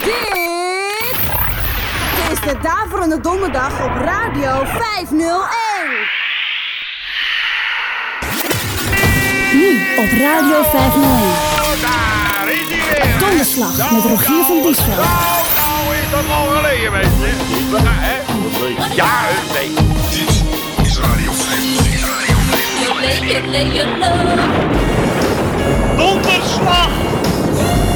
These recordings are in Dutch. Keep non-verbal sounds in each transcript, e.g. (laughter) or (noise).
Dit is de Daverende Donderdag op Radio 501. Nu op Radio 501. Daar is hij weer. Donderslag met Rogier van Diesveld. Nou, nou is dat al geleden, mensen. Ja, hè? Ja, een week. Dit is Radio 501. Donderslag!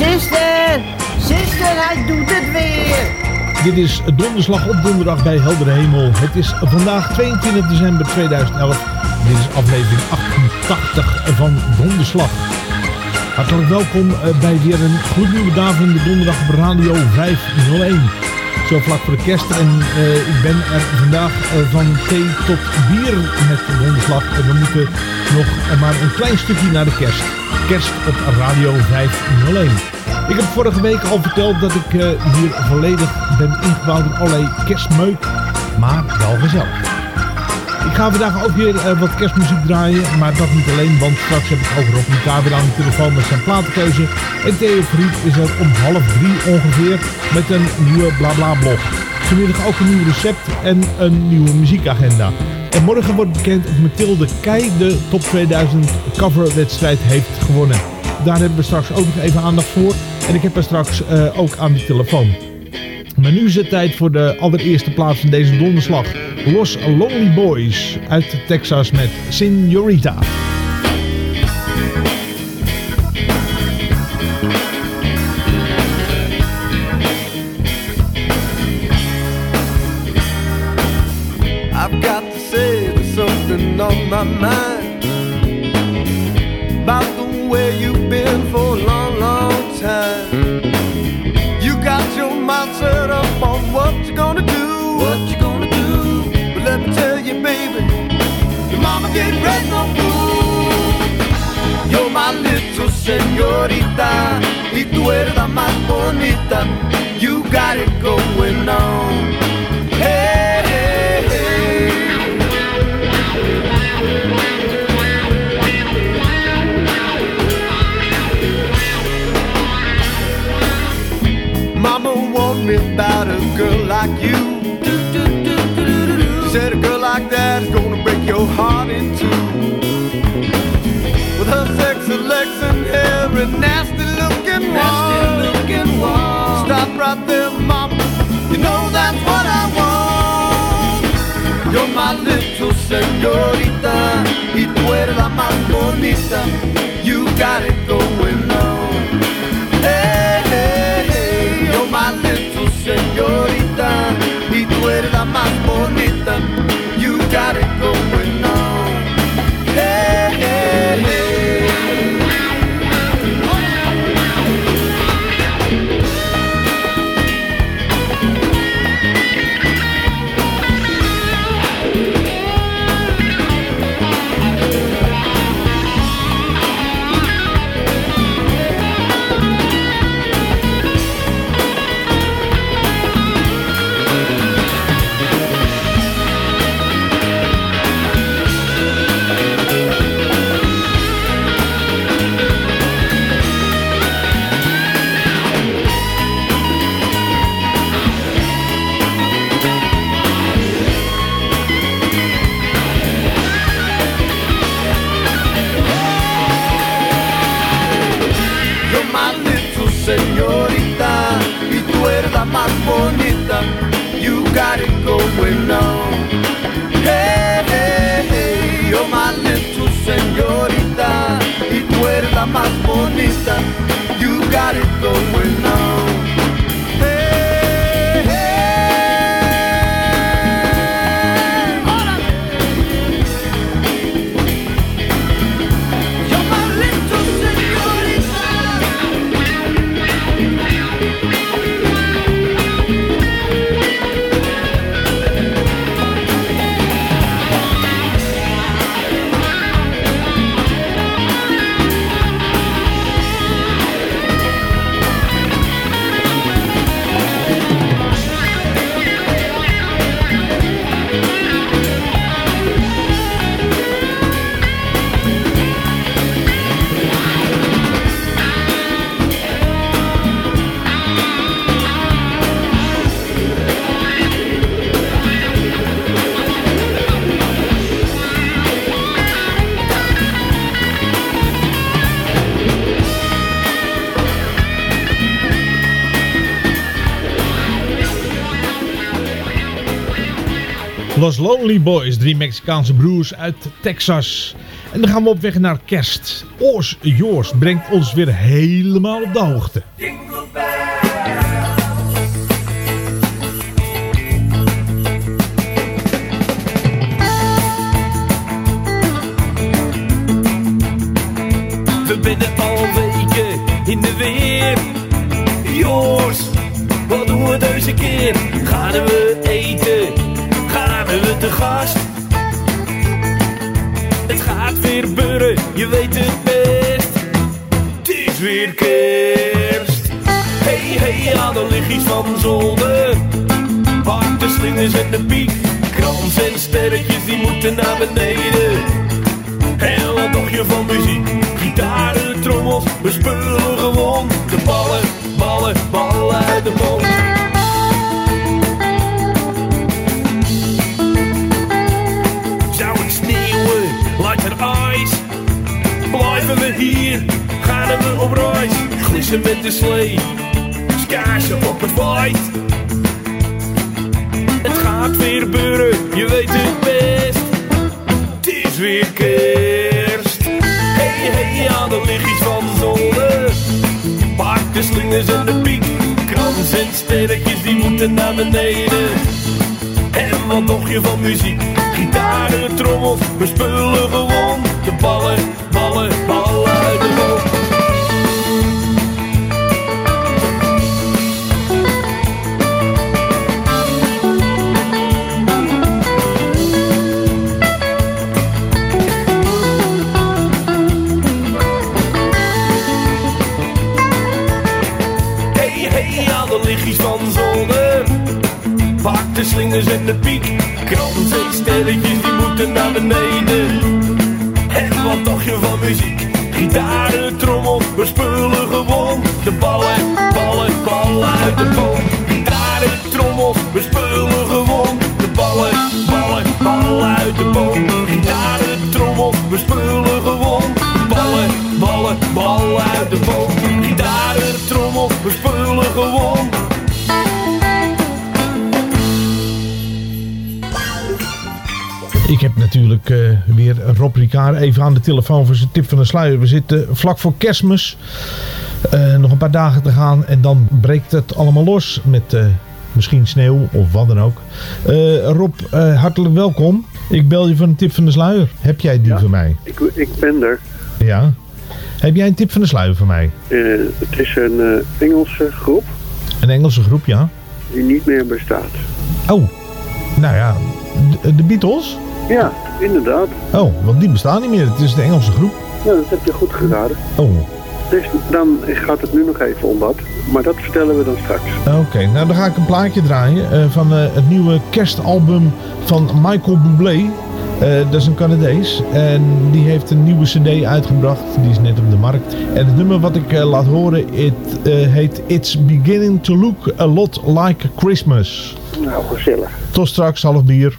Zuster, zuster, hij doet het weer. Dit is donderslag op donderdag bij Heldere Hemel. Het is vandaag 22 december 2011. Dit is aflevering 88 van Donderslag. Hartelijk welkom eh, bij weer een gloednieuwe daverende donderdag op Radio 501. Zo vlak voor de kerst en eh, ik ben er vandaag eh, van thee tot bier met donderslag. En we moeten nog maar een klein stukje naar de kerst. Kerst op Radio 501. Ik heb vorige week al verteld dat ik eh, hier volledig ben ingebouwd in allerlei kerstmeuk, maar wel gezellig. Ik ga vandaag ook weer eh, wat kerstmuziek draaien, maar dat niet alleen, want straks heb ik ook Rob Mikaar weer aan de telefoon met zijn platenkeuze. En Theo Fried is er om half drie ongeveer met een nieuwe blabla blog. Vanmiddag ook een nieuw recept en een nieuwe muziekagenda. En morgen wordt bekend of Mathilde Keij de top 2000 coverwedstrijd heeft gewonnen. Daar hebben we straks ook nog even aandacht voor. En ik heb haar straks eh, ook aan de telefoon. Maar nu is het tijd voor de allereerste plaats van deze donderslag. Los Lonely Boys uit Texas met Senorita. Stop right there, mama. You know that's what I want. You're my little señorita, y tú eres la más bonita. You got it going Lonely Boys, drie Mexicaanse broers uit Texas. En dan gaan we op weg naar kerst. Oors Joors brengt ons weer helemaal op de hoogte. De telefoon voor zijn tip van de sluier. We zitten vlak voor kerstmis. Eh, nog een paar dagen te gaan en dan breekt het allemaal los met eh, misschien sneeuw of wat dan ook. Eh, Rob, hartelijk welkom. Ik bel je van een tip van de sluier. Heb jij die voor mij? Ik, ik ben er. Ja. Heb jij een tip van de sluier voor mij? Het is een Engelse groep Een Engelse groep, ja. die niet meer bestaat. Oh, nou ja, de, de Beatles? Ja, inderdaad. Oh, want die bestaan niet meer. Het is de Engelse groep. Ja, dat heb je goed geraden. Oh, Dus dan gaat het nu nog even om dat. Maar dat vertellen we dan straks. Oké, nou dan ga ik een plaatje draaien eh, van eh, het nieuwe kerstalbum van Michael Bublé. Eh, dat is een Canadees en die heeft een nieuwe cd uitgebracht. Die is net op de markt. En het nummer wat ik laat horen, het eh, heet It's Beginning to Look a Lot Like Christmas. Nou, gezellig. Tot straks, half bier.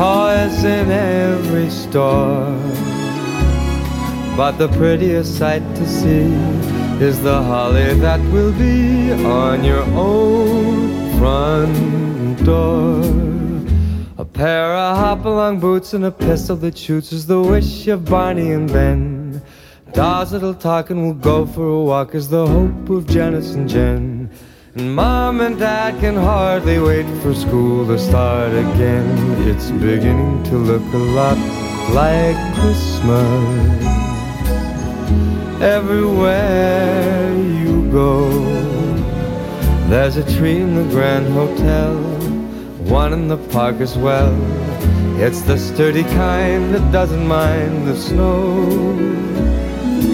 Toys in every store. But the prettiest sight to see is the holly that will be on your own front door. A pair of hop-along boots and a pistol that shoots is the wish of Barney and Ben. Dolls that'll talk and will go for a walk is the hope of Janice and Jen. And Mom and Dad can hardly wait for school to start again. It's beginning to look a lot like Christmas everywhere you go. There's a tree in the Grand Hotel, one in the park as well. It's the sturdy kind that doesn't mind the snow.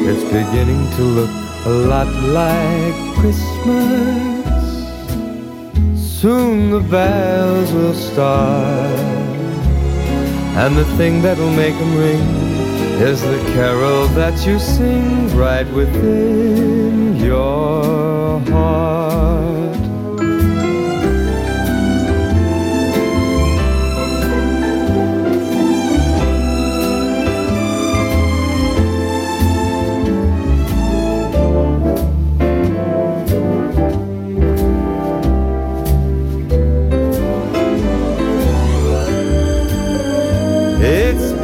It's beginning to look a lot like Christmas. Soon the bells will start And the thing that'll make 'em ring is the carol that you sing right within your heart.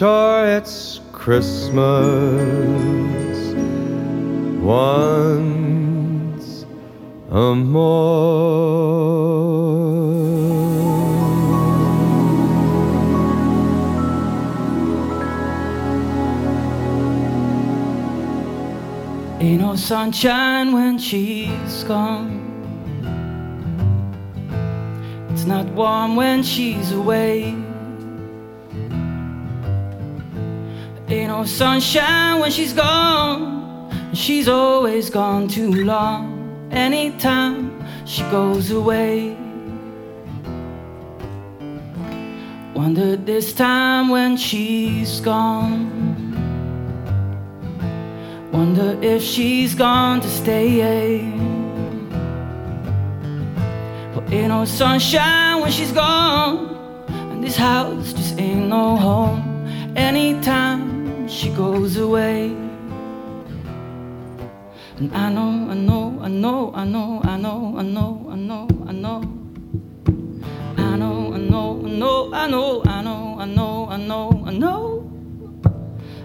Sure, it's Christmas once a more. Ain't no sunshine when she's gone. It's not warm when she's away. Ain't no sunshine when she's gone. She's always gone too long. Anytime she goes away. Wonder this time when she's gone. Wonder if she's gone to stay. But ain't no sunshine when she's gone. And this house just ain't no home. Anytime she goes away. And I know, I know, I know, I know, I know, I know, I know, I know. I know, I know, I know, I know, I know, I know, I know, I know.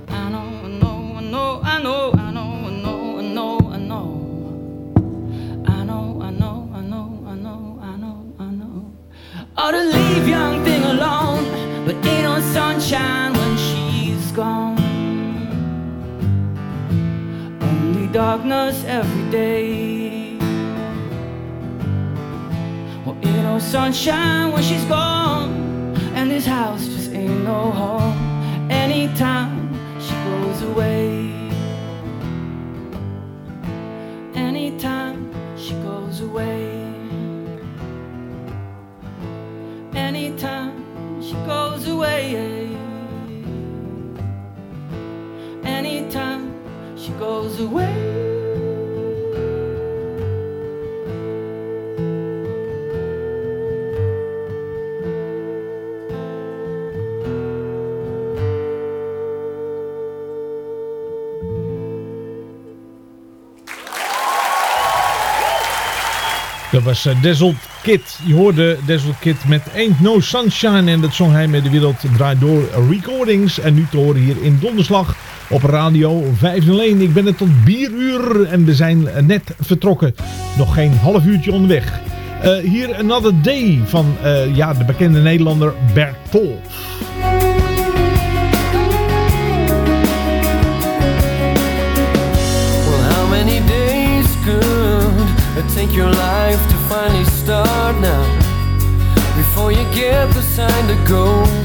I know, I know, I know, I know, I know, I know, I know, I know. I know, I know, I know, I know, I know, I know. Ought to darkness every day. Well, ain't no sunshine when she's gone, and this house just ain't no home. Anytime she goes away. Anytime she goes away. Anytime she goes away. Anytime she goes away. Dat was uh, Dazzled Kid. Je hoorde Dazzled Kid met Ain't No Sunshine. En dat zong hij met de Wereld Draait Door Recordings. En nu te horen hier in Donderslag op Radio 501. Ik ben er tot bieruur en we zijn net vertrokken. Nog geen half uurtje onderweg. Uh, hier Another Day van uh, ja, de bekende Nederlander Bert it take your life to finally start now? Before you get the sign to go.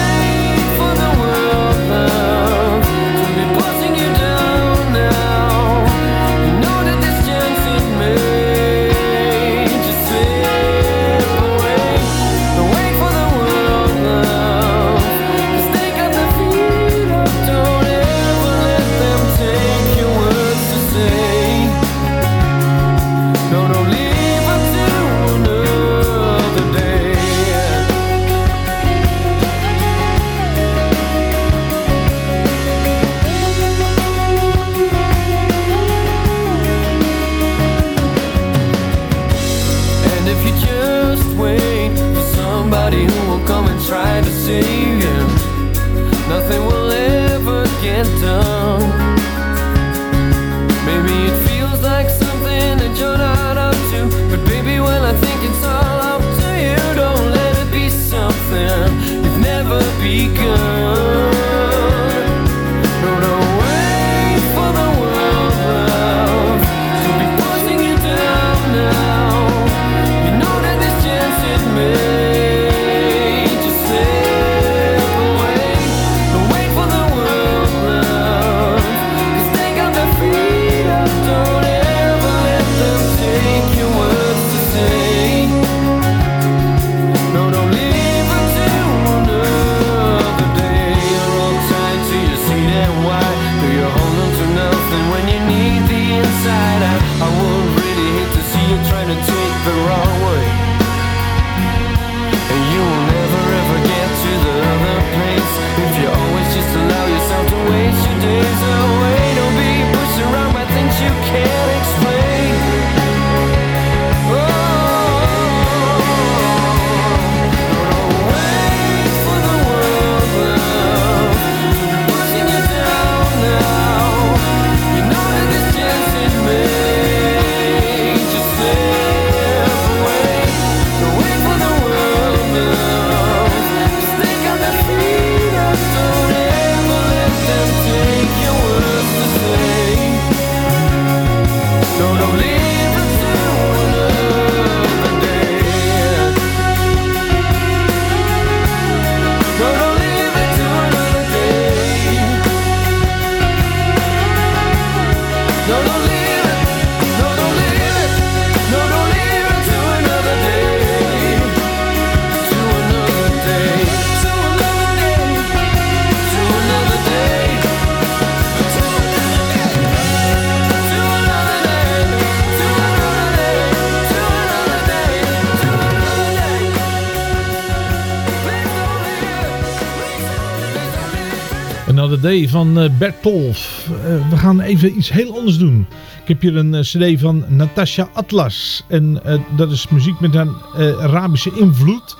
Eh, Bertolf. Bertolf. we gaan even iets heel anders doen. Ik heb hier een eh, cd van Natasha Atlas. En dat is muziek met een Arabische invloed.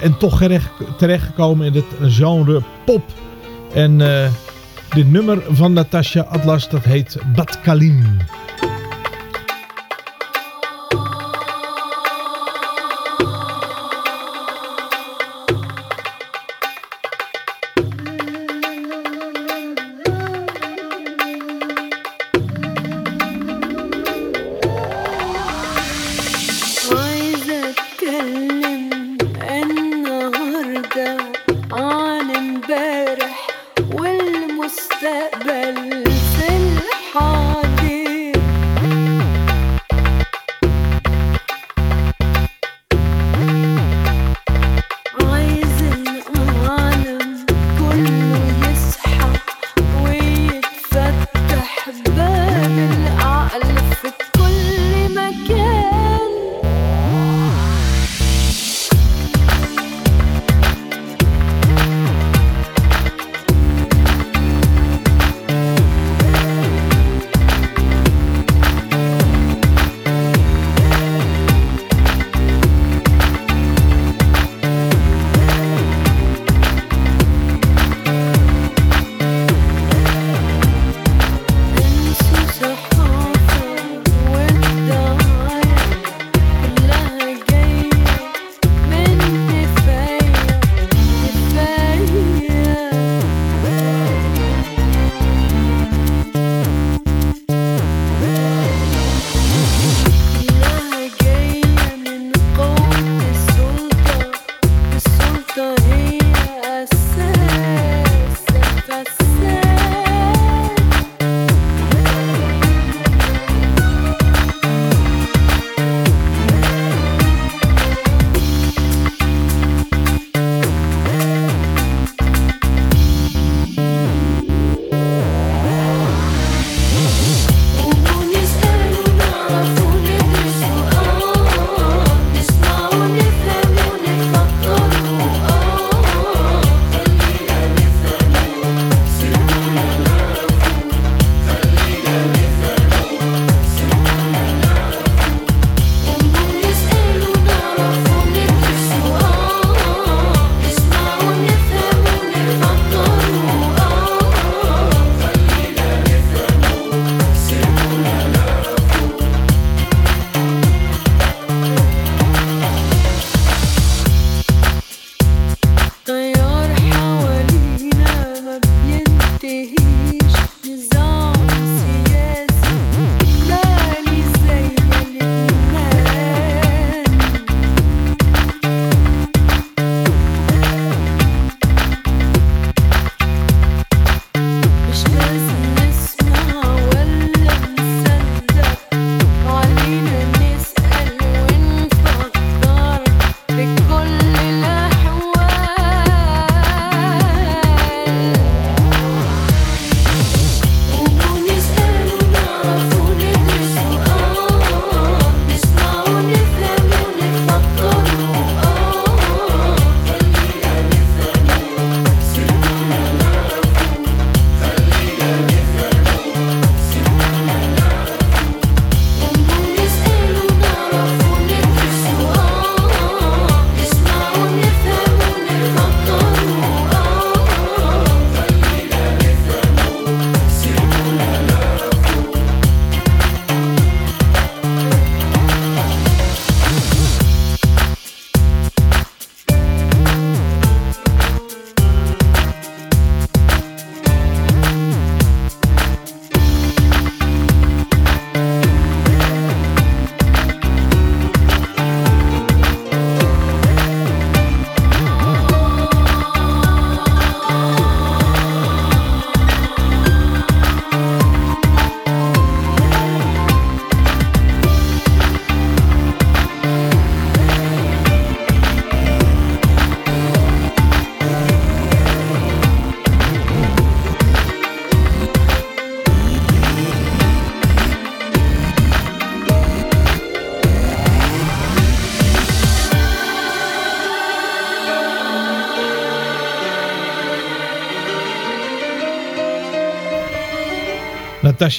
En toch terechtgekomen in het genre pop. En dit nummer van Natasha Atlas, dat heet Bat Kalim.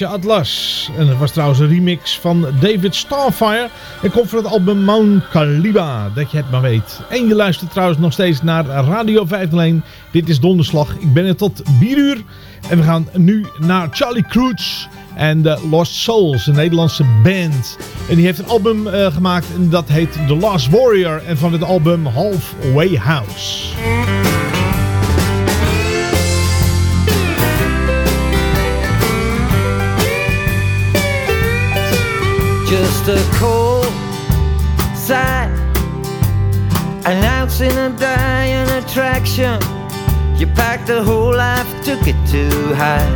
Atlas. En dat was trouwens een remix van David Starfire. En komt van het album Mount Kaliba, dat je het maar weet. En je luistert trouwens nog steeds naar Radio 501. Dit is Donderslag. Ik ben er tot 4 uur. En we gaan nu naar Charlie Cruz en de Lost Souls, een Nederlandse band. En die heeft een album uh, gemaakt en dat heet The Last Warrior. En van het album Halfway House. Just a cold sight announcing a dying attraction. You packed the whole life, took it too high.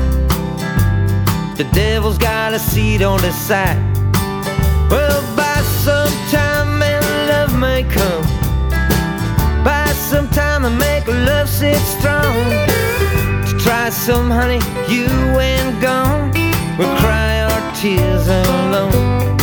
The devil's got a seat on the side. Well, by some time, and love may come. By some time, and make love sit strong. To try some honey, you ain't gone. We'll cry our tears alone.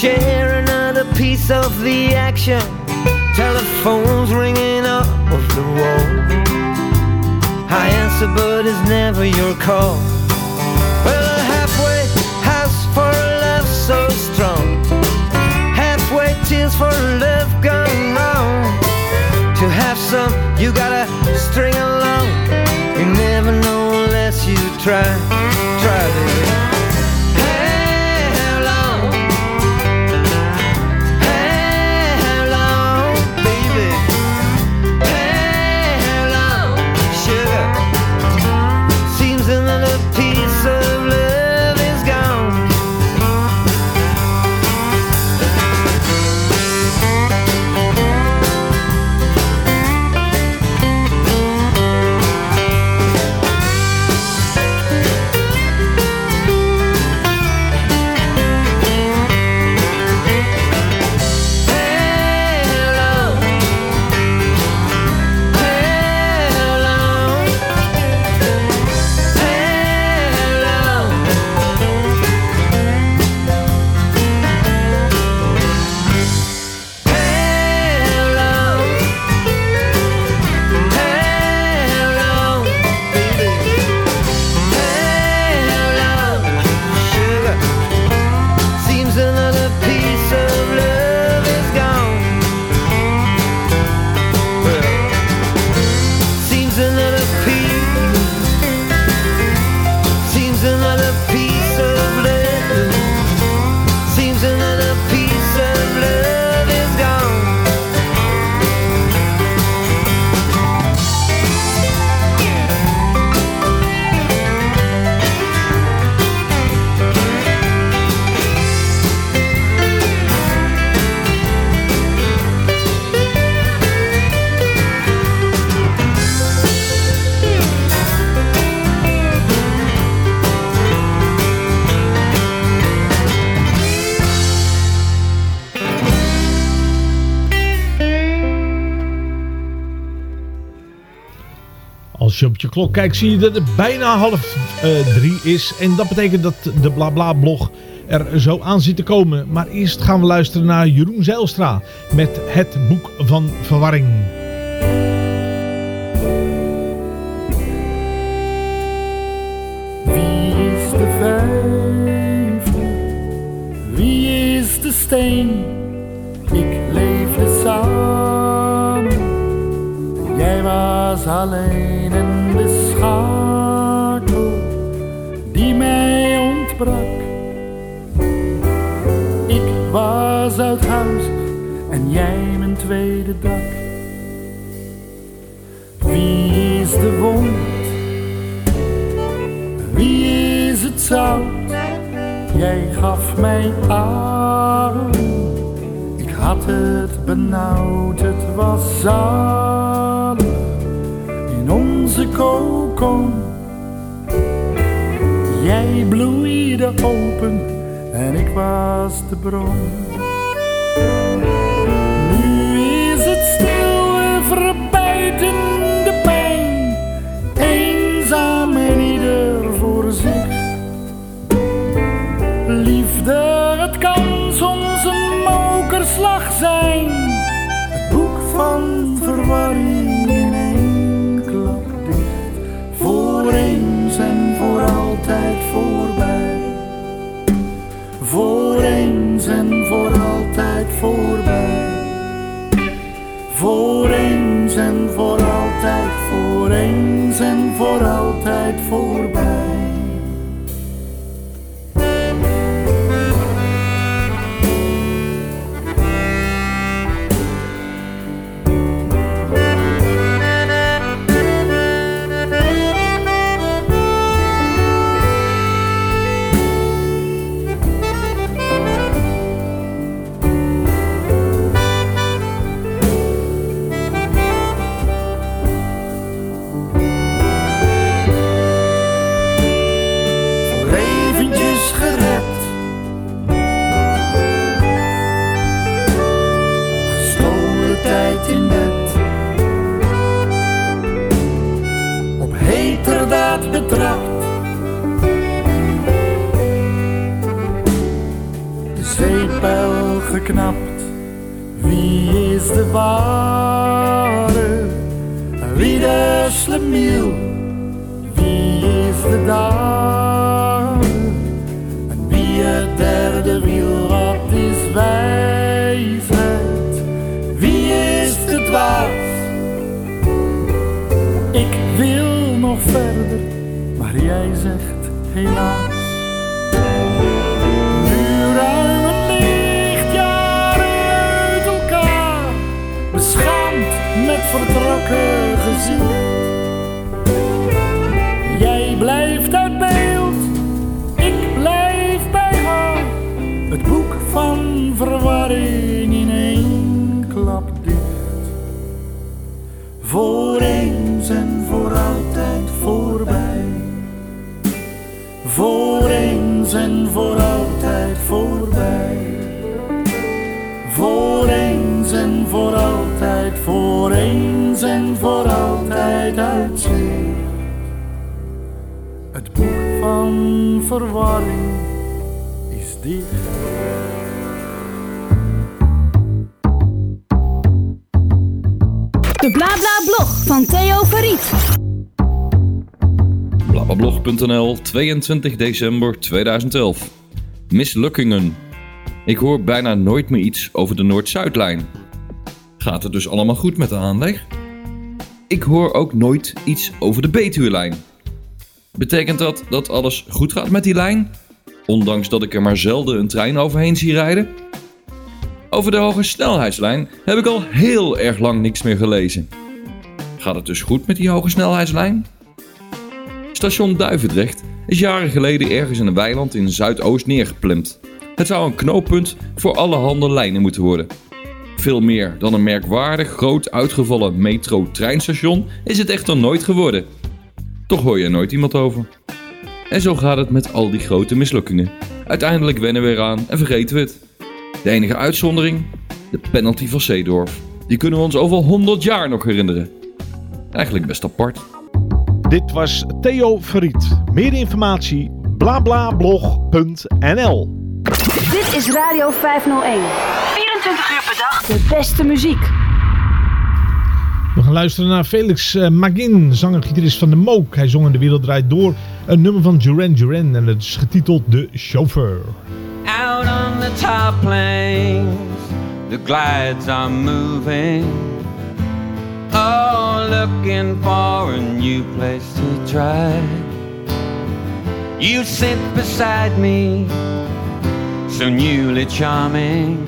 Share another piece of the action. Telephone's ringing off the wall. I answer, but it's never your call. Well, a halfway house for a love so strong. Halfway tears for love gone wrong. To have some, you gotta string along. You never know unless you try. Try, baby. Kijkt, zie je dat het bijna half uh, drie is. En dat betekent dat de BlaBla-blog er zo aan zit te komen. Maar eerst gaan we luisteren naar Jeroen Zeilstra met het boek van verwarring. Wie is de ware? Wie de slemiel? Wie is de dader? En wie het derde wiel? Wat is wijsheid? Wie is de dwaas? Ik wil nog verder, maar jij zegt helaas. Gezicht. Jij blijft uit beeld, ik blijf bij haar. Het boek van verwarring in één klap dicht. Voor eens en voor altijd voorbij. Voor eens en voor altijd voorbij. Voor eens en voor altijd, voor eens en voor altijd uit zee. Het boek van verwarring is dicht. De Blabla Blog van Theo Verriet. Blablablog.nl, 22 december 2011. Mislukkingen. Ik hoor bijna nooit meer iets over de Noord-Zuidlijn. Gaat het dus allemaal goed met de aanleg? Ik hoor ook nooit iets over de Betuwe-lijn. Betekent dat dat alles goed gaat met die lijn? Ondanks dat ik er maar zelden een trein overheen zie rijden? Over de hoge snelheidslijn heb ik al heel erg lang niks meer gelezen. Gaat het dus goed met die hoge snelheidslijn? Station Duivendrecht is jaren geleden ergens in een weiland in Zuidoost neergeplemd. Het zou een knooppunt voor alle handen lijnen moeten worden. Veel meer dan een merkwaardig groot uitgevallen metro-treinstation is het echter nooit geworden. Toch hoor je er nooit iemand over. En zo gaat het met al die grote mislukkingen. Uiteindelijk wennen we eraan en vergeten we het. De enige uitzondering? De penalty van Seedorf. Die kunnen we ons over 100 jaar nog herinneren. Eigenlijk best apart. Dit was Theo Verriet. Meer informatie blablablog.nl Dit is Radio 501. 24 uur per dag. De beste muziek. We gaan luisteren naar Felix eh, Magin, zanger-gitarist van de Mook. Hij zong in De Wereld Draait Door een nummer van Duran Duran en het is getiteld De Chauffeur. Out on the top plains, the glides are moving. Oh, looking for a new place to try. You sit beside me, so newly charming.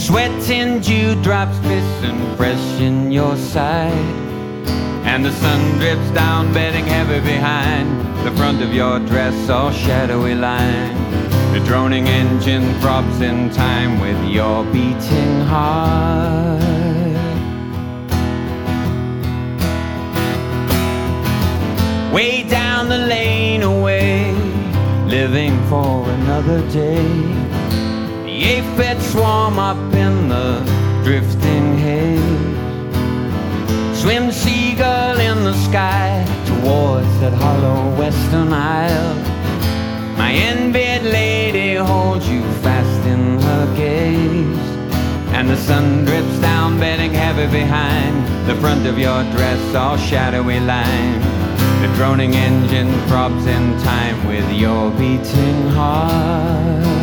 Sweating dewdrops glisten fresh in your side. And the sun drips down, bedding heavy behind the front of your dress, all shadowy line. The droning engine throbs in time with your beating heart. Way down the lane away, living for another day. The aphids swarm up in the drifting haze. Swim seagull in the sky towards that hollow western isle. My envied lady holds you fast in her gaze. And the sun drips down, bedding heavy behind the front of your dress, all shadowy line. The droning engine throbs in time with your beating heart.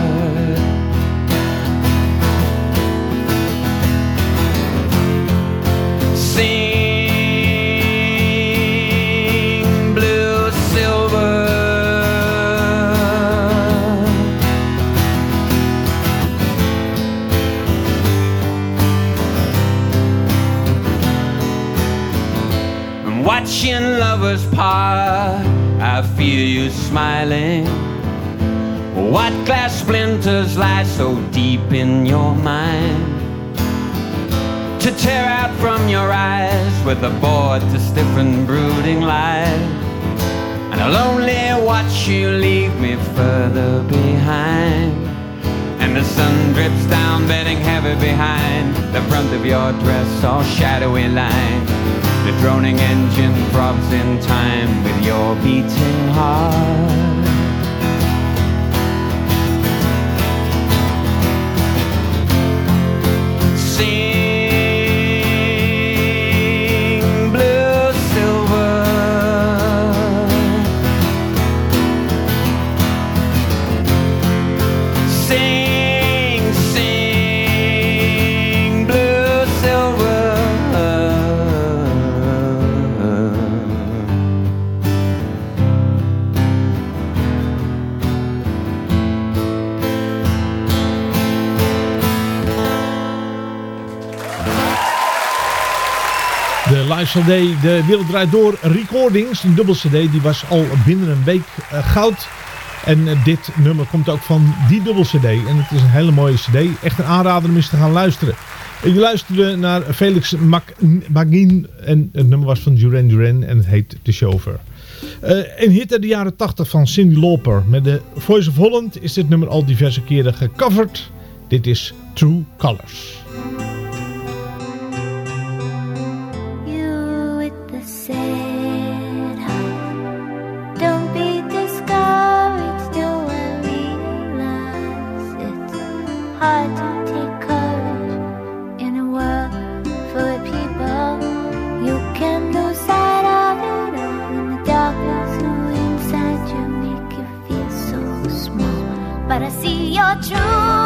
You smiling. What glass splinters lie so deep in your mind? To tear out from your eyes with a board to stiffen brooding light. And I'll only watch you leave me further behind. And the sun drips down, bedding heavy behind the front of your dress, all shadowy line. The droning engine throbs in time with your beating heart. CD, de Wereld Draait Door Recordings, een dubbel CD, die was al binnen een week eh, goud. En eh, dit nummer komt ook van die dubbel CD. En het is een hele mooie CD. Echt een aanrader om eens te gaan luisteren. Je luisterde naar Felix Mag- Magin en het nummer was van Duran Duran en het heet The Chauffeur. Eh, een hit uit de jaren 80 van Cindy Lauper. Met de Voice of Holland is dit nummer al diverse keren gecoverd. Dit is True Colors. Your true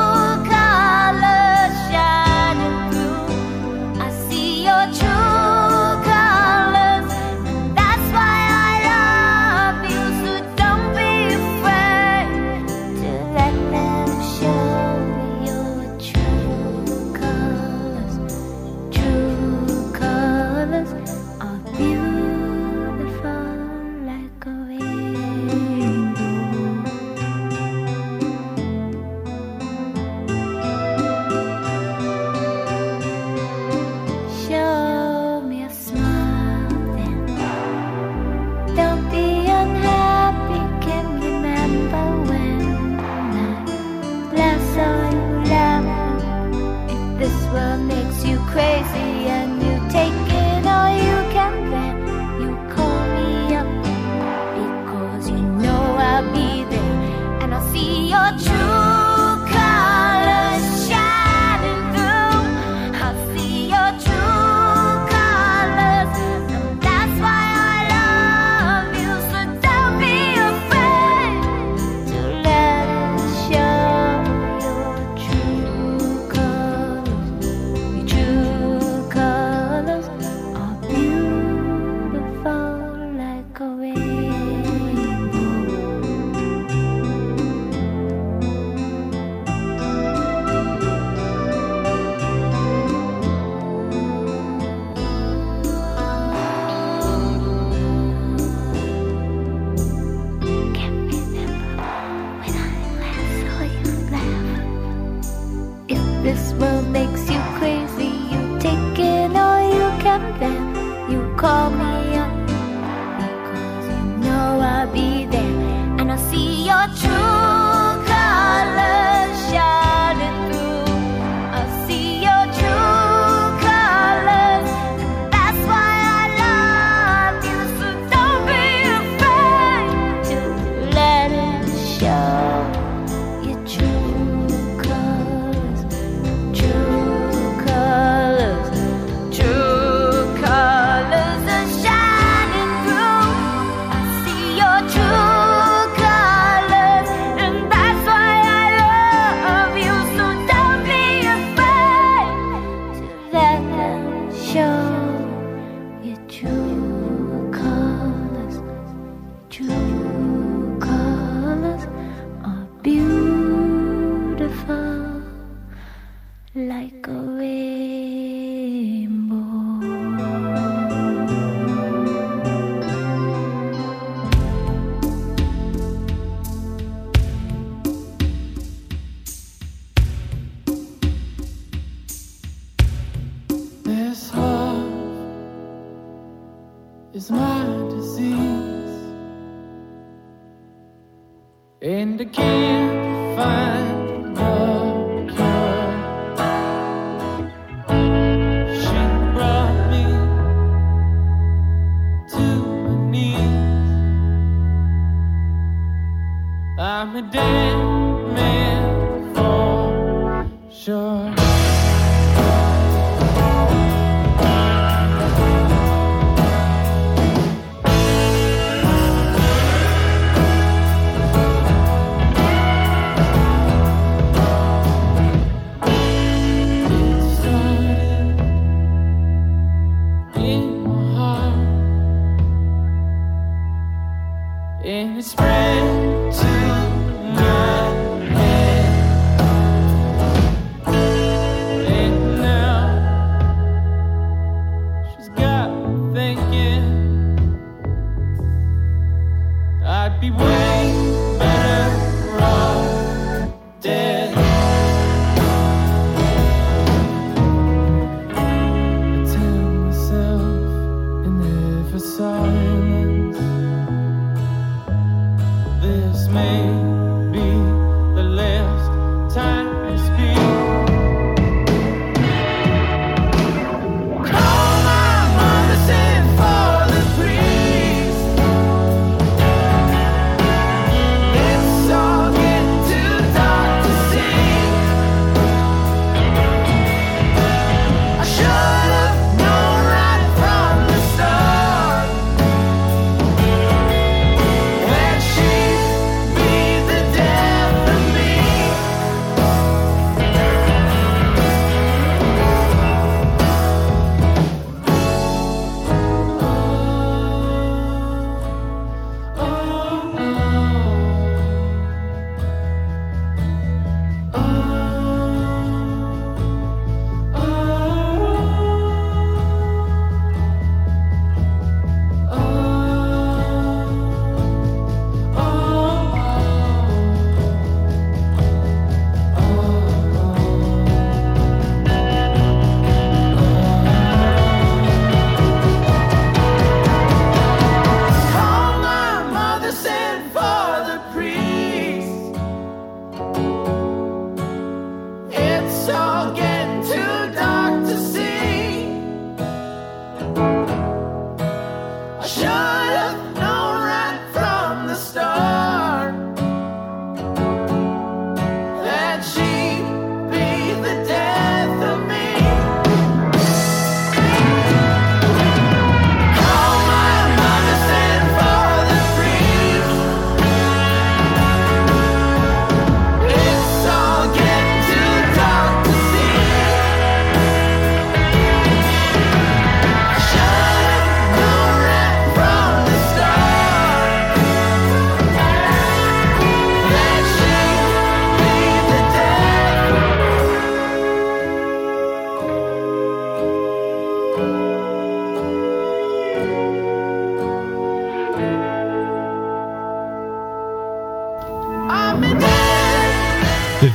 them. You call me up because you know I'll be there and I'll see your truth.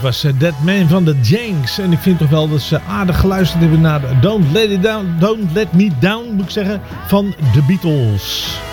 Was eh, Man van de Janks. En ik vind toch wel dat ze aardig geluisterd hebben naar Don't Let It Down, Don't Let Me Down, moet ik zeggen, van The Beatles.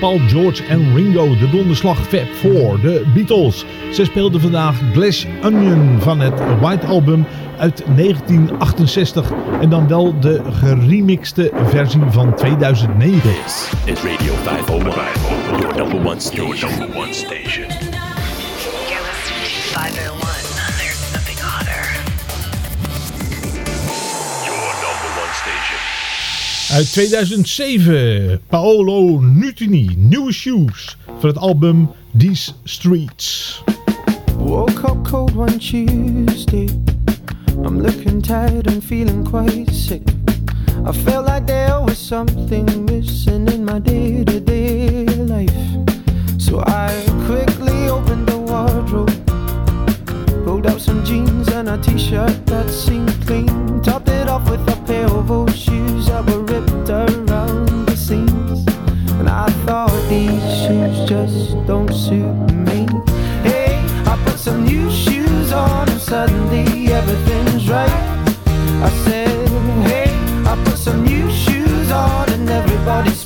Paul, George en Ringo. De donderslag Fab 4, de Beatles. Ze speelden vandaag Glass Onion van het White Album uit 1968. En dan wel de geremixte versie van 2009. This is Radio 501, your number station. Number one station. Uit 2007, Paolo Nutini, New Shoes, voor het album These Streets. Woke up cold one Tuesday. I'm looking tired and feeling quite sick. I felt like there was something missing in my day to day life. So I quickly opened the wardrobe, pulled out some jeans and a t shirt that seemed clean, topped it off with a pair of old shoes that were ripped just don't suit me. Hey, I put some new shoes on and suddenly everything's right. I said, hey, I put some new shoes on and everybody's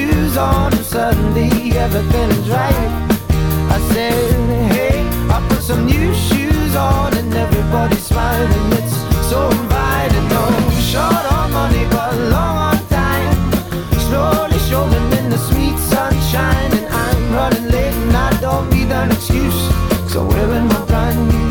was on and suddenly everything's right. I said, hey, I put some new shoes on and everybody's smiling. It's so inviting. No short on money, but long on time. Slowly strolling in the sweet sunshine, and I'm running late and I don't need an excuse. So wearing my brand new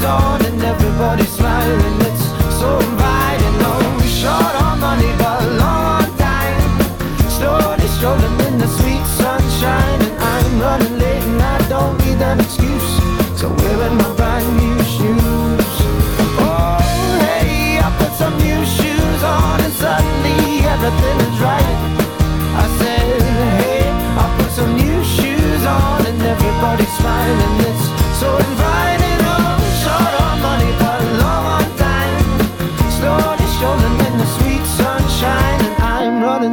shoes on and everybody's smiling. It's so inviting. No oh, short on money, but long on time. Slowly strolling in the sweet sunshine, and I'm running late and I don't need an excuse. So wearing my brand new shoes. Oh, hey, I put some new shoes on and suddenly everything is right. I said, hey, I put some new shoes on and everybody's smiling.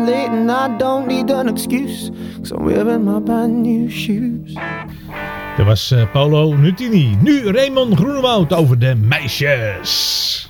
Late and I don't need an excuse. Cause I'm wearing my brand new shoes. Dat was eh, Paolo Nutini. Nu Raymond Groenewoud over de meisjes. Meisjes,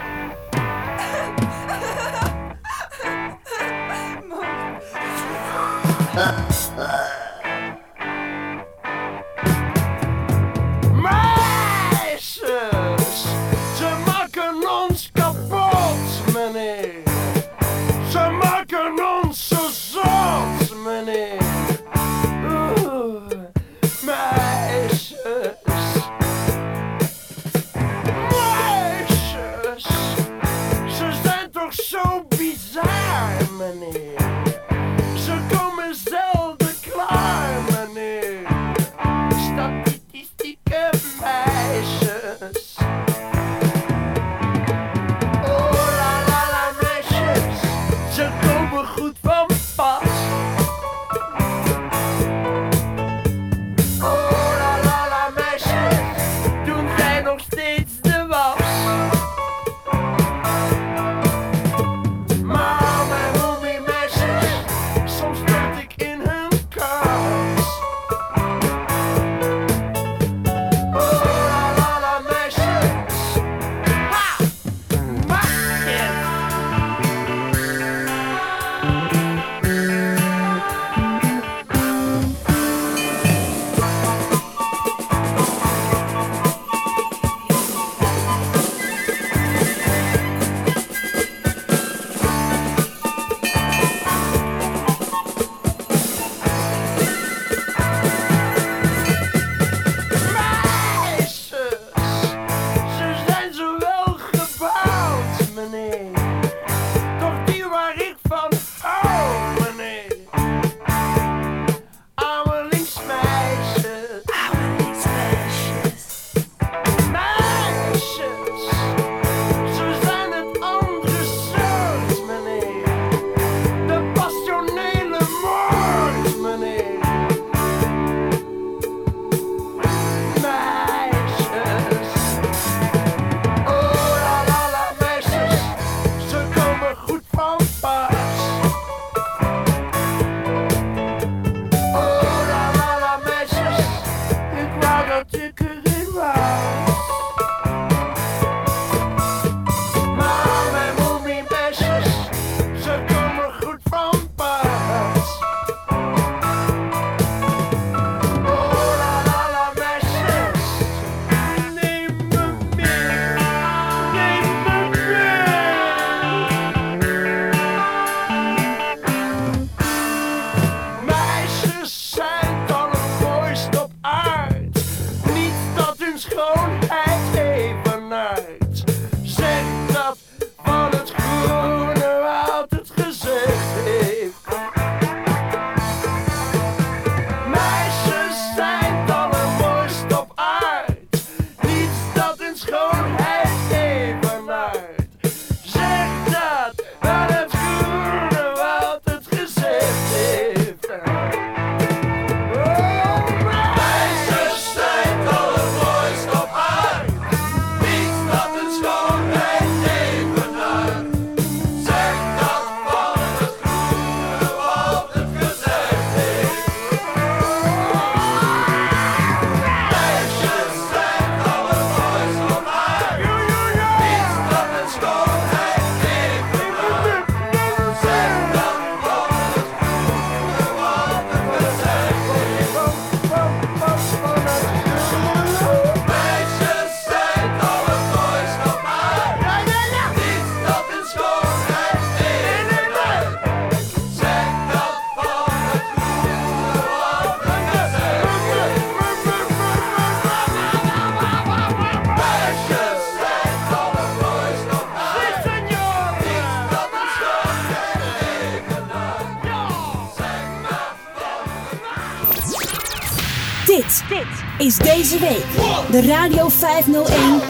de Radio 501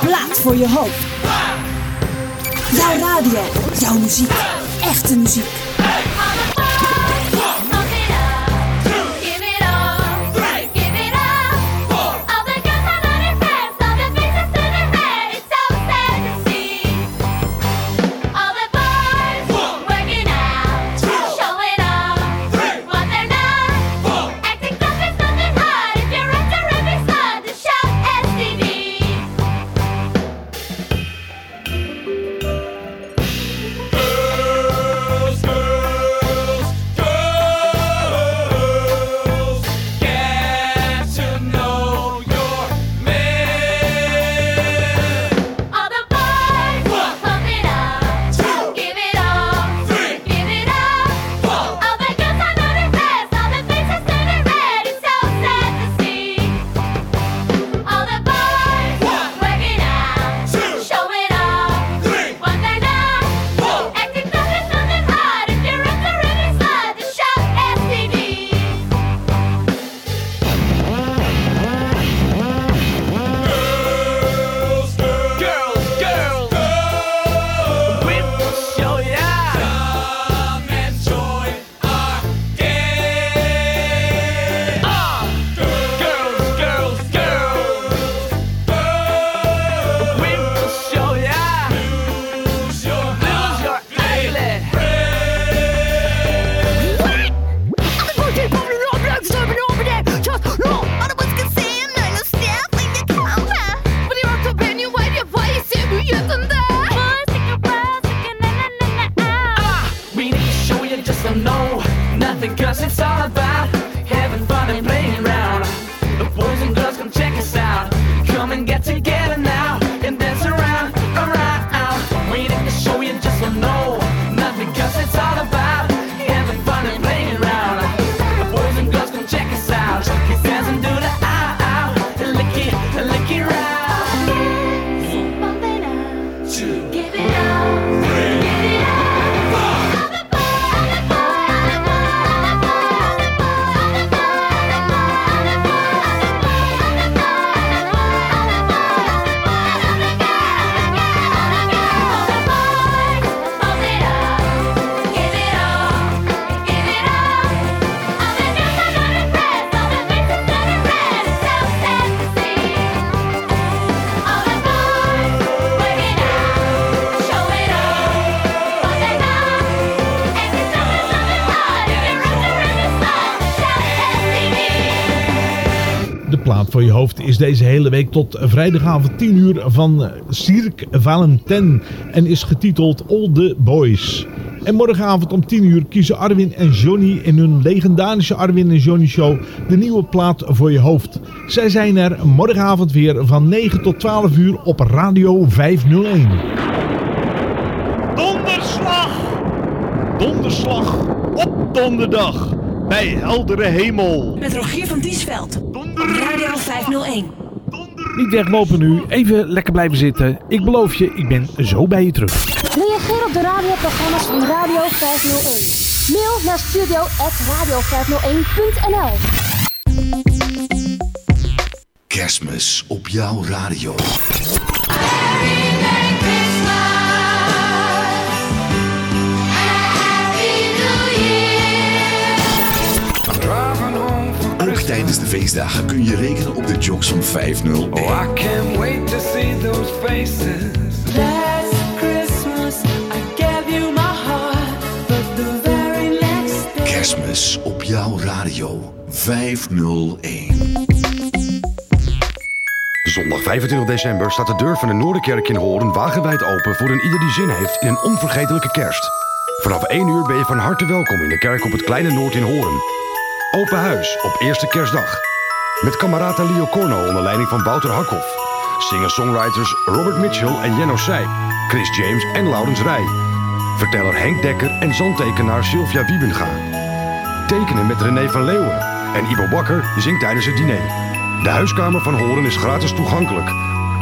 Plaat voor je hoofd. Jouw radio, jouw muziek, echte muziek. Hoofd is deze hele week tot vrijdagavond 10 uur van eh, Cirque Valentin en is getiteld All the Boys. En morgenavond om 10 uur kiezen Arwin en Johnny in hun legendarische Arwin en Johnny show de nieuwe plaat voor je hoofd. Zij zijn er morgenavond weer van 9 tot 12 uur op Radio 501. Donderslag! Donderslag op donderdag bij heldere hemel. Met Rogier van Diesveld. Op Radio 501. Niet weglopen nu, even lekker blijven zitten. Ik beloof je, ik ben zo bij je terug. Reageer op de radioprogramma's van Radio 501. Mail naar studio.radio501.nl Kerstmis op jouw radio. Tijdens de feestdagen kun je rekenen op de jocks van 501. Oh, I can't wait to see those faces. Last Christmas I gave you my heart, but the very next day. Kerstmis op jouw radio 501. Zondag 25 december staat de deur van de Noorderkerk in Hoorn wagenwijd open voor een ieder die zin heeft in een onvergetelijke kerst. Vanaf 1 uur ben je van harte welkom in de kerk op het Kleine Noord in Hoorn. Open huis op eerste kerstdag. Met kamerata Leo Corno onder leiding van Wouter Hakhoff. Singer-songwriters Robert Mitchell en Jenno Seij. Chris James en Laurens Rij. Verteller Henk Dekker en zandtekenaar Sylvia Wiebenga. Tekenen met René van Leeuwen. En Ivo Bakker zingt tijdens het diner. De huiskamer van Horen is gratis toegankelijk.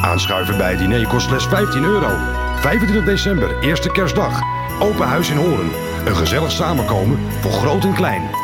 Aanschuiven bij het diner kost slechts 15 euro. 25 december, eerste kerstdag. Open huis in Horen. Een gezellig samenkomen voor groot en klein.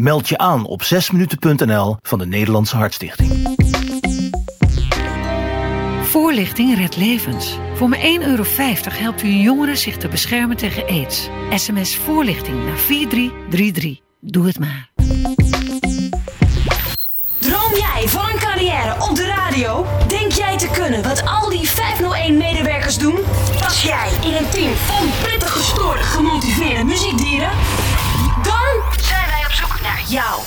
Meld je aan op 6minuten.nl van de Nederlandse Hartstichting. Voorlichting redt levens. Voor maar 1,50 euro helpt u een jongere zich te beschermen tegen aids. SMS voorlichting naar 4333. Doe het maar. Droom jij van een carrière op de radio? Denk jij te kunnen wat al die 501-medewerkers doen? Pas jij in een team van prettig gestoorde, gemotiveerde muziekdieren? Jou.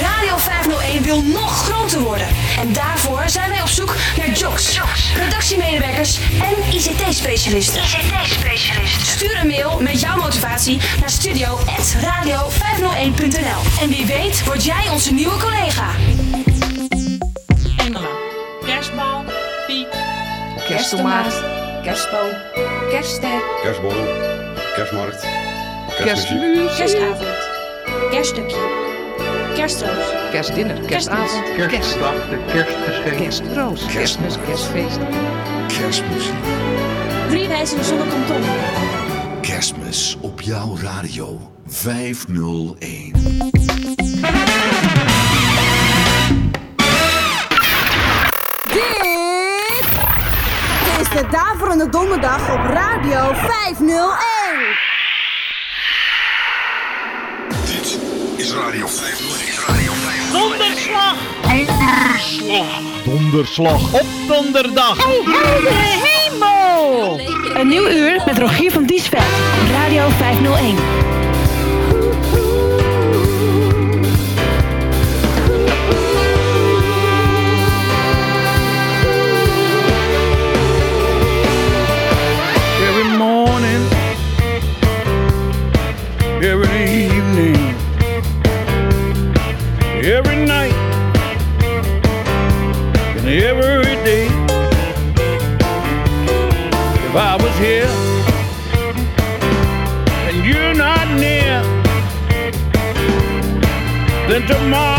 Radio 501 wil nog groter worden. En daarvoor zijn wij op zoek naar jocks, redactiemedewerkers en ICT-specialisten. ICT-specialisten. Stuur een mail met jouw motivatie naar studio.radio501.nl. En wie weet word jij onze nieuwe collega. Engelen. Kerstbal. Piek. Kersttomaat. Kerstboom. Kerstster. Kerstborrel. Kerstmarkt. Kerstmuziek. Kerstavond. Kerststukje. Kerstroos. Kerstdinner. Kerstavond. Kerstdag, de kerstgeschenk. Kerstroos. Kerstmis. Kerstfeest. Kerstmuziek. Drie wijzen zonder kanton. Kerstmis op jouw radio 501. Dit is de Daverende Donderdag op Radio 501. Is Radio 501. Radio 501. Donderslag! Donderslag! Donderslag op donderdag! heldere hemel! Een nieuw uur met Rogier van Diesveld. Radio 501. Tomorrow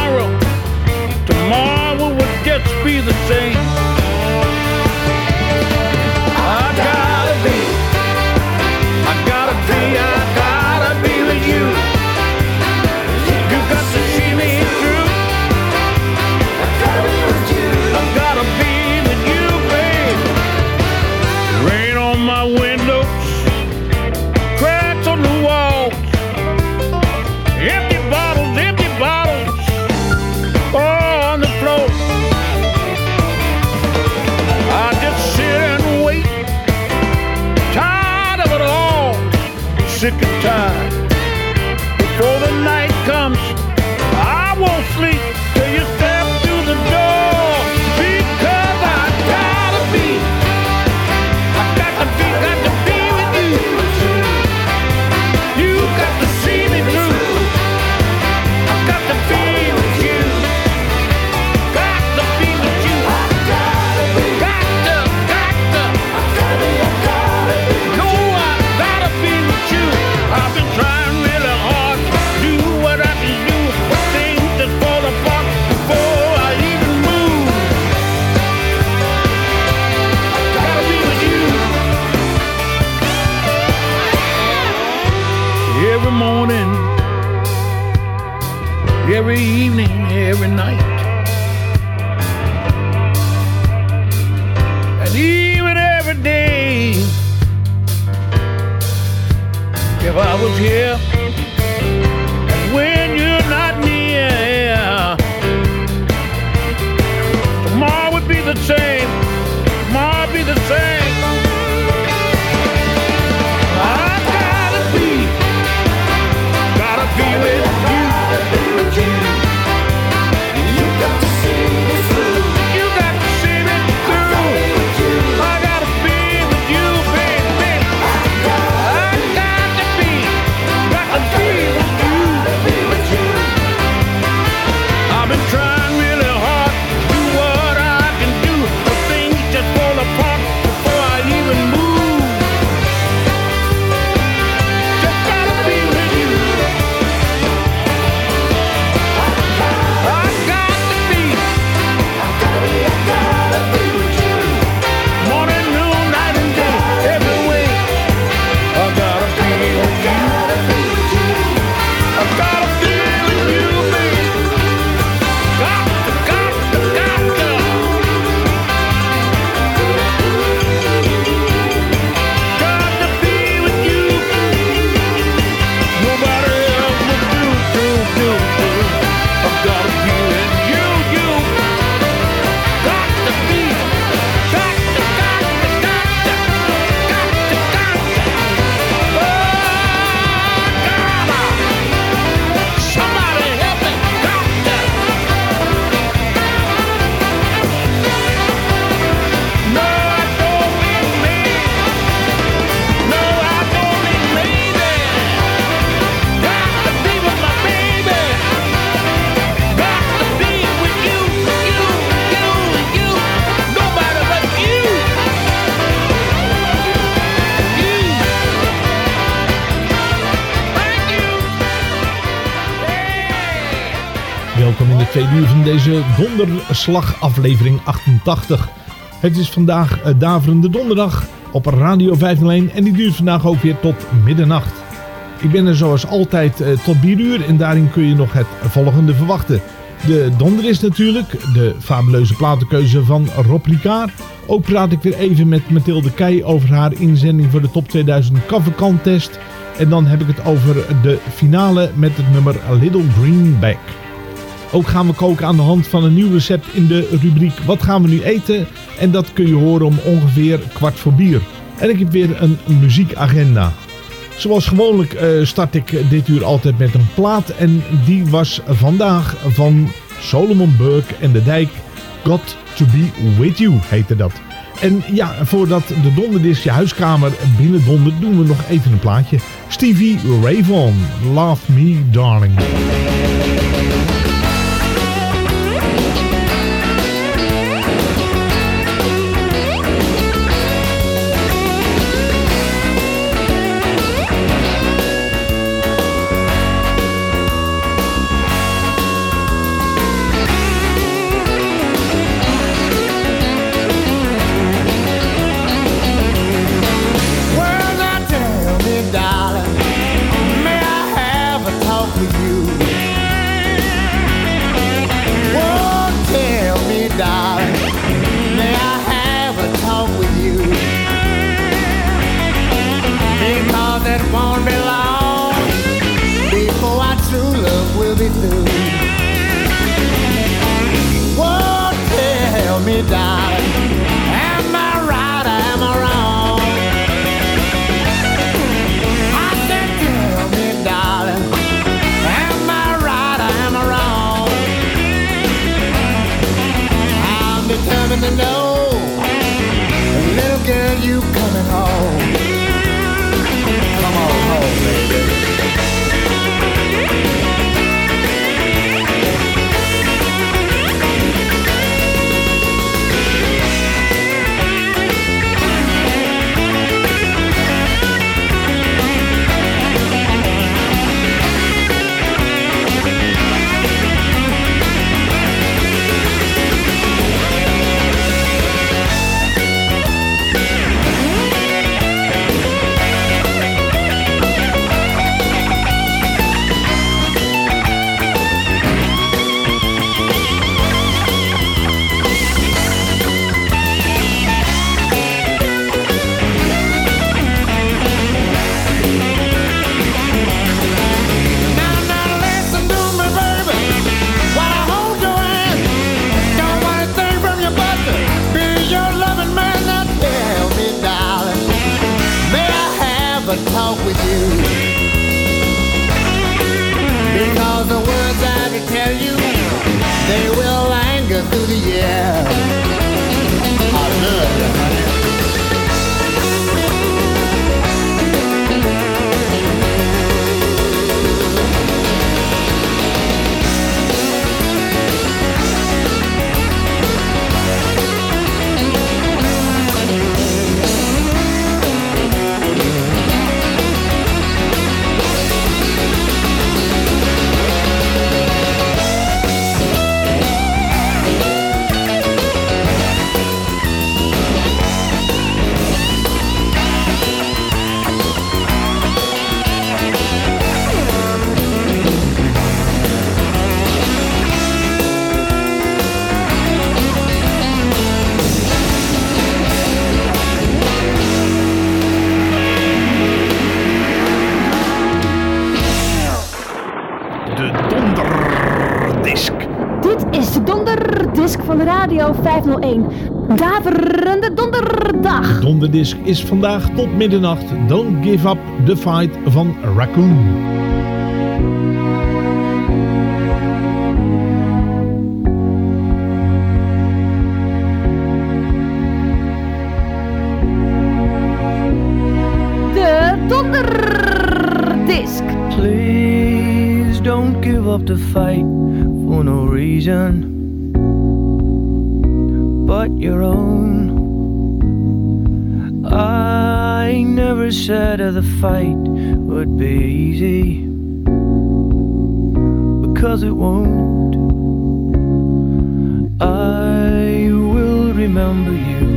donderslag aflevering 88. Het is vandaag uh, Daverende Donderdag op Radio 501 en die duurt vandaag ook weer tot middernacht. Ik ben er zoals altijd uh, tot 4 uur en daarin kun je nog het volgende verwachten. De donder is natuurlijk de fabuleuze platenkeuze van Rob. Ook praat ik weer even met Mathilde Keij over haar inzending voor de Top 2000 Cover Contest. En dan heb ik het over de finale met het nummer Little Greenback. Ook gaan we koken aan de hand van een nieuw recept in de rubriek Wat gaan we nu eten? En dat kun je horen om ongeveer kwart voor bier. En ik heb weer een muziekagenda. Zoals gewoonlijk uh, start ik dit uur altijd met een plaat. En die was vandaag van Solomon Burke en de Dijk. Got to be with you heette dat. En ja, voordat de donderdisc je huiskamer binnen dondert, doen we nog even een plaatje. Stevie Ray Vaughan, Love Me Darling. 501. Daverende donderdag. Donderdisk is vandaag tot middernacht. Don't give up the fight van Raccoon. fight would be easy because it won't. I will remember you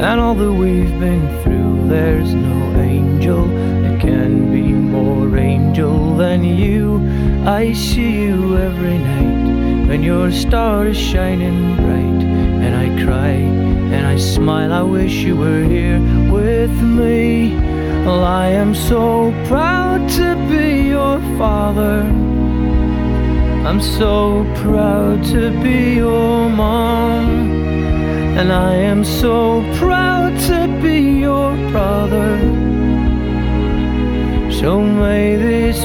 and all that we've been through. There's no angel that can be more angel than you. I see you every night when your star is shining bright, and I cry and I smile. I wish you were here with me. Well, I am so proud to be your father. I'm so proud to be your mom. And I am so proud to be your brother. So may this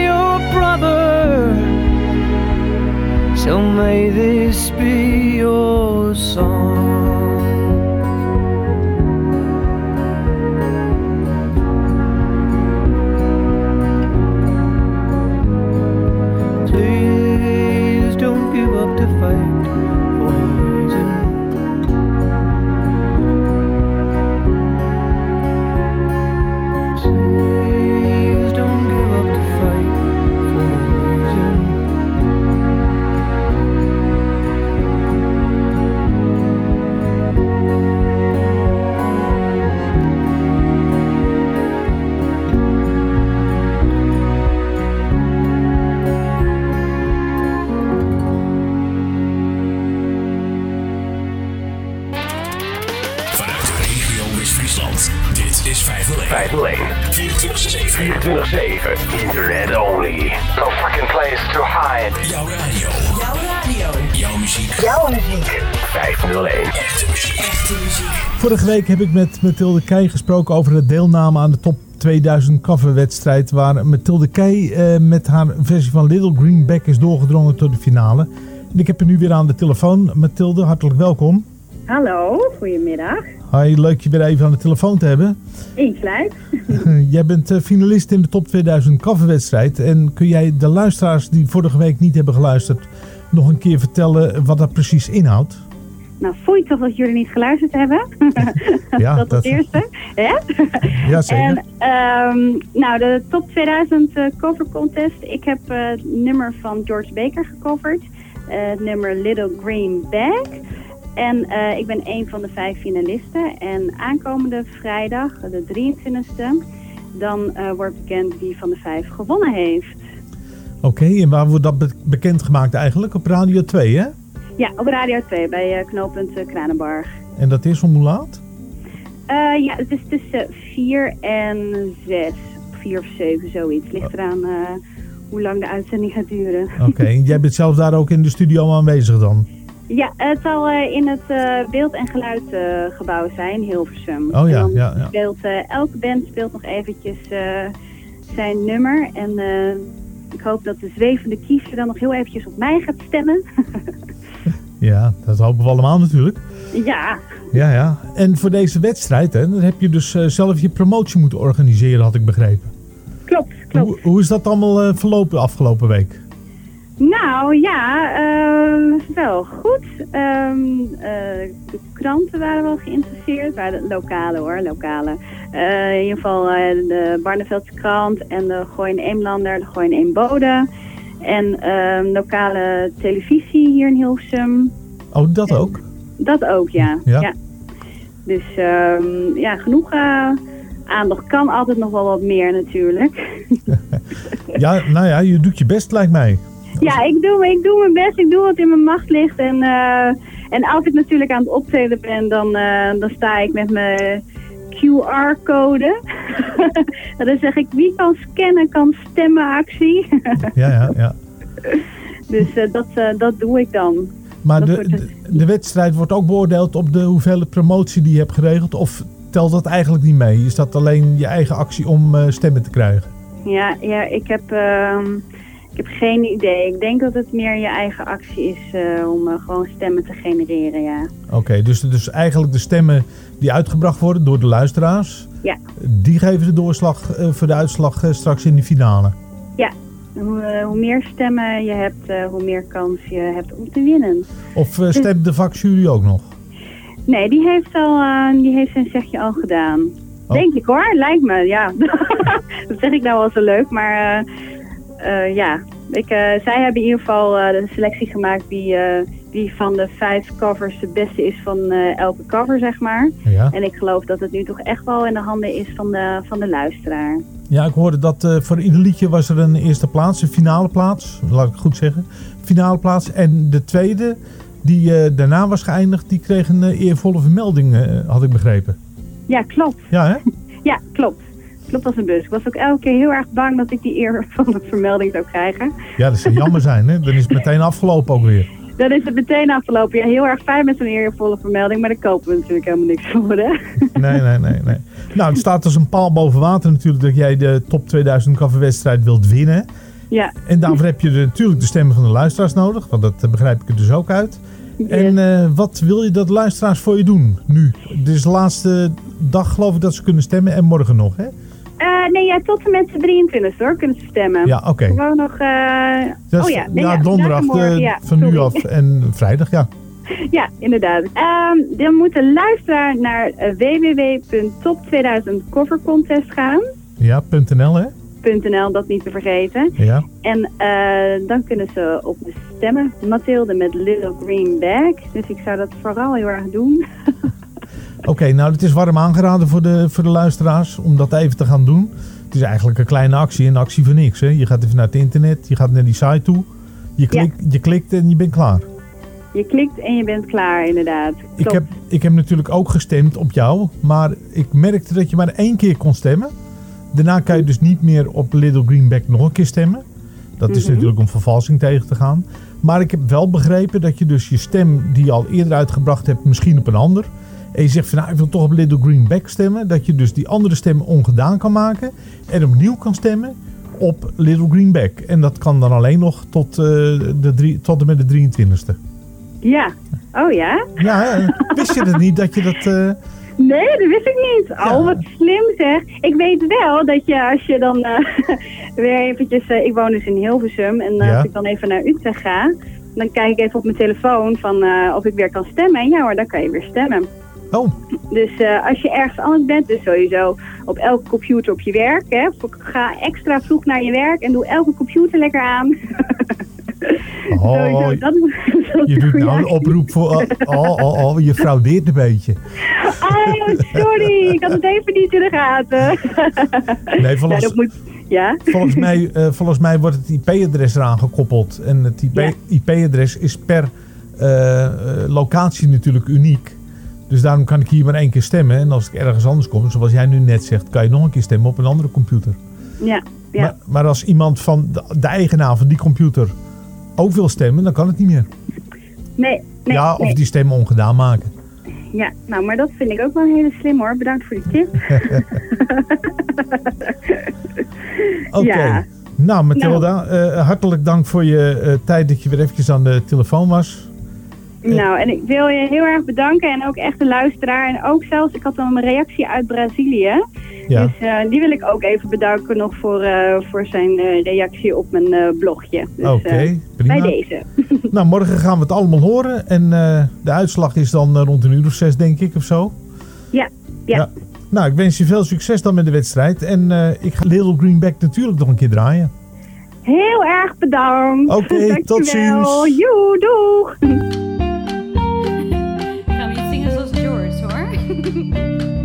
So may this be your song. 24-7. Internet only. No fucking place to hide. Jouw radio. Jouw radio. Jouw muziek. Jouw muziek. 501. Echte muziek. Echte muziek. Vorige week heb ik met Mathilde Keij gesproken over de deelname aan de top 2000 coverwedstrijd. Waar Mathilde Keij eh, met haar versie van Little Greenback is doorgedrongen tot de finale. En ik heb haar nu weer aan de telefoon. Mathilde, hartelijk welkom. Hallo, goedemiddag. Hoi, leuk je weer even aan de telefoon te hebben. Insgelijks. (laughs) jij bent eh, finalist in de top 2000 coverwedstrijd. En kun jij de luisteraars die vorige week niet hebben geluisterd... nog een keer vertellen wat dat precies inhoudt? Nou, voel je toch dat jullie niet geluisterd hebben? (laughs) Ja, (laughs) dat is het eerste. Ja, zeker. En, ehm, nou, de top 2000 eh, cover contest. Ik heb eh, het nummer van George Baker gecoverd. Het nummer Little Green Bag. En eh, ik ben een van de vijf finalisten. En aankomende vrijdag, de 23e, dan eh, wordt bekend wie van de vijf gewonnen heeft. Oké, en waar wordt dat be- bekendgemaakt eigenlijk? Op Radio 2, hè? Ja, op Radio 2 bij eh, knooppunt Kranenbarg. En dat is om hoe laat? Ja, het is tussen 4 en 6. 4 of 7, zoiets. Ligt eraan eh, hoe lang de uitzending gaat duren. Oké, jij bent zelf daar ook in de studio aanwezig dan? Ja, het zal eh, in het eh, beeld- en geluidgebouw zijn, Hilversum. Oh ja, dan ja, ja. Speelt, eh, elke band speelt nog eventjes zijn nummer. En ik hoop dat de zwevende kiezer dan nog heel eventjes op mij gaat stemmen. (laughs) Ja, dat hopen we allemaal natuurlijk. ja, Ja, ja. En voor deze wedstrijd, hè, dan heb je dus zelf je promotie moeten organiseren, had ik begrepen. klopt. Hoe, hoe is dat allemaal verlopen afgelopen week? Nou ja, eh, wel goed. Ehm, eh, de kranten waren wel geïnteresseerd. Waren de lokale hoor, lokale. Eh, in ieder geval eh, de Barneveldse krant en de Gooi in Eemlander, de Gooi in Eembode. En ehm, lokale televisie hier in Hilversum. Oh, dat ook? Dat ook, ja. Ja. Dus ehm, ja, genoeg aandacht. Kan altijd nog wel wat meer natuurlijk. (laughs) Ja, nou ja, je doet je best, lijkt mij. Ja, ik doe, ik doe mijn best. Ik doe wat in mijn macht ligt. En, eh, en als ik natuurlijk aan het optreden ben, dan, eh, dan sta ik met mijn QR-code. (laughs) dan zeg ik, wie kan scannen, kan stemmen actie. (laughs) Ja, ja, ja. dus eh, dat, dat doe ik dan. Maar de, de, de wedstrijd wordt ook beoordeeld op de hoeveelheid promotie die je hebt geregeld? Of telt dat eigenlijk niet mee? Is dat alleen je eigen actie om stemmen te krijgen? Ja, ja ik, heb, ehm, ik heb geen idee. Ik denk dat het meer je eigen actie is eh, om eh, gewoon stemmen te genereren, ja. Oké, dus, dus eigenlijk de stemmen die uitgebracht worden door de luisteraars, Ja, die geven de doorslag eh, voor de uitslag straks in de finale. ja. Hoe, hoe meer stemmen je hebt, hoe meer kans je hebt om te winnen. Of eh, stemt de vakjury ook nog? Nee, die heeft, al, die heeft zijn zegje al gedaan. Oh. Denk ik hoor, lijkt me, ja. (laughs) dat zeg ik nou wel zo leuk, maar eh, eh, ja. Ik, eh, zij hebben in ieder geval eh, de selectie gemaakt wie, eh, wie van de vijf covers de beste is van eh, elke cover, zeg maar. Ja. En ik geloof dat het nu toch echt wel in de handen is van de, van de luisteraar. Ja, ik hoorde dat eh, voor ieder liedje was er een eerste plaats, een finale plaats, laat ik het goed zeggen. Finale plaats. En de tweede, die eh, daarna was geëindigd, die kreeg een eh, eervolle vermelding, eh, had ik begrepen. Ja, klopt. Ja, hè? (laughs) Ja, klopt. Klopt als een bus. Ik was ook elke keer heel erg bang dat ik die eer (laughs) van de vermelding zou krijgen. Ja, dat zou jammer zijn, hè? Dan is het meteen afgelopen ook weer. Dan is het meteen afgelopen. Ja, heel erg fijn met zo'n eervolle vermelding, maar daar kopen we natuurlijk helemaal niks voor. Hè? (laughs) Nee, nee, nee, nee. Nou, het staat als een paal boven water natuurlijk dat jij de top 2000 kafferwedstrijd wilt winnen. Ja. En daarvoor heb je de- natuurlijk de stemmen van de luisteraars nodig, want dat eh, begrijp ik er dus ook uit. En eh, wat wil je dat luisteraars voor je doen nu? Dit is de laatste dag geloof ik dat ze kunnen stemmen en morgen nog, hè? Eh, nee, ja, tot en met de 23 hoor, kunnen ze stemmen. Ja, oké. Gewoon nog... eh, Dat oh is- ja, nee, ja, donderdag eh, ja, van nu af en vrijdag, ja. (laughs) Ja, inderdaad. Ehm, dan moet de luisteraar naar eh, www.top2000covercontest gaan. Ja, .nl hè? .nl, dat niet te vergeten. Ja. En eh, dan kunnen ze op me stemmen. Mathilde met Little Green Bag. Dus ik zou dat vooral heel erg doen. (laughs) Oké, nou het is warm aangeraden voor de, voor de luisteraars om dat even te gaan doen. Het is eigenlijk een kleine actie, een actie voor niks. Hè? Je gaat even naar het internet, je gaat naar die site toe, je, klik, je klikt en je bent klaar. Je klikt en je bent klaar, inderdaad. Ik heb, ik heb natuurlijk ook gestemd op jou, maar ik merkte dat je maar één keer kon stemmen. Daarna kan je dus niet meer op Little Greenback nog een keer stemmen. Dat is Mhm. natuurlijk om vervalsing tegen te gaan. Maar ik heb wel begrepen dat je dus je stem die je al eerder uitgebracht hebt, misschien op een ander. En je zegt van nou, ik wil toch op Little Greenback stemmen. Dat je dus die andere stem ongedaan kan maken. En opnieuw kan stemmen op Little Greenback. En dat kan dan alleen nog tot, eh, de drie, tot en met de 23e. Ja. Oh ja? Ja, wist je dat niet dat je dat... eh, Nee, dat wist ik niet. Oh, wat slim zeg. Ik weet wel dat je als je dan eh, (laughs) weer eventjes... ik woon dus in Hilversum en Ja. als ik dan even naar Utrecht ga... dan kijk ik even op mijn telefoon van of ik weer kan stemmen. En ja hoor, dan kan je weer stemmen. Oh. Dus eh, als je ergens anders bent, dus sowieso op elke computer op je werk... Hè, ga extra vroeg naar je werk en doe elke computer lekker aan. (laughs) Oh, Sowieso, dat, dat je doet doe nou een oproep voor... Oh, oh, oh, oh, je fraudeert een beetje. Oh, sorry. Ik had het even niet in de gaten. Nee, volgens- Ja, moet... Ja? Volgens mij, eh, volgens mij wordt het IP-adres eraan gekoppeld. En het IP IP-adres is per eh, locatie natuurlijk uniek. Dus daarom kan ik hier maar één keer stemmen. En als ik ergens anders kom, zoals jij nu net zegt, kan je nog een keer stemmen op een andere computer. Ja, ja. Maar, maar als iemand van de, de eigenaar van die computer ook wil stemmen, dan kan het niet meer. Nee, nee, ja, of nee. die stem ongedaan maken. Ja, nou, maar dat vind ik ook wel een hele slim hoor. Bedankt voor die tip. (laughs) (laughs) Oké. Ja. Nou, Mathilda, eh, hartelijk dank voor je eh, tijd dat je weer eventjes aan de telefoon was. Nou, en ik wil je heel erg bedanken en ook echt de luisteraar. En ook zelfs, ik had dan een reactie uit Brazilië. Ja. Dus eh, die wil ik ook even bedanken nog voor, eh, voor zijn eh, reactie op mijn blogje. Dus, Oké, prima. Bij deze. (laughs) Nou, morgen gaan we het allemaal horen. En de uitslag is dan rond een uur of zes, denk ik, of zo. Ja, ja. Nou, ik wens je veel succes dan met de wedstrijd. En ik ga Little Greenback natuurlijk nog een keer draaien. Heel erg bedankt. Oké, (laughs) tot ziens. Joe, doeg. Tschüss. (laughs)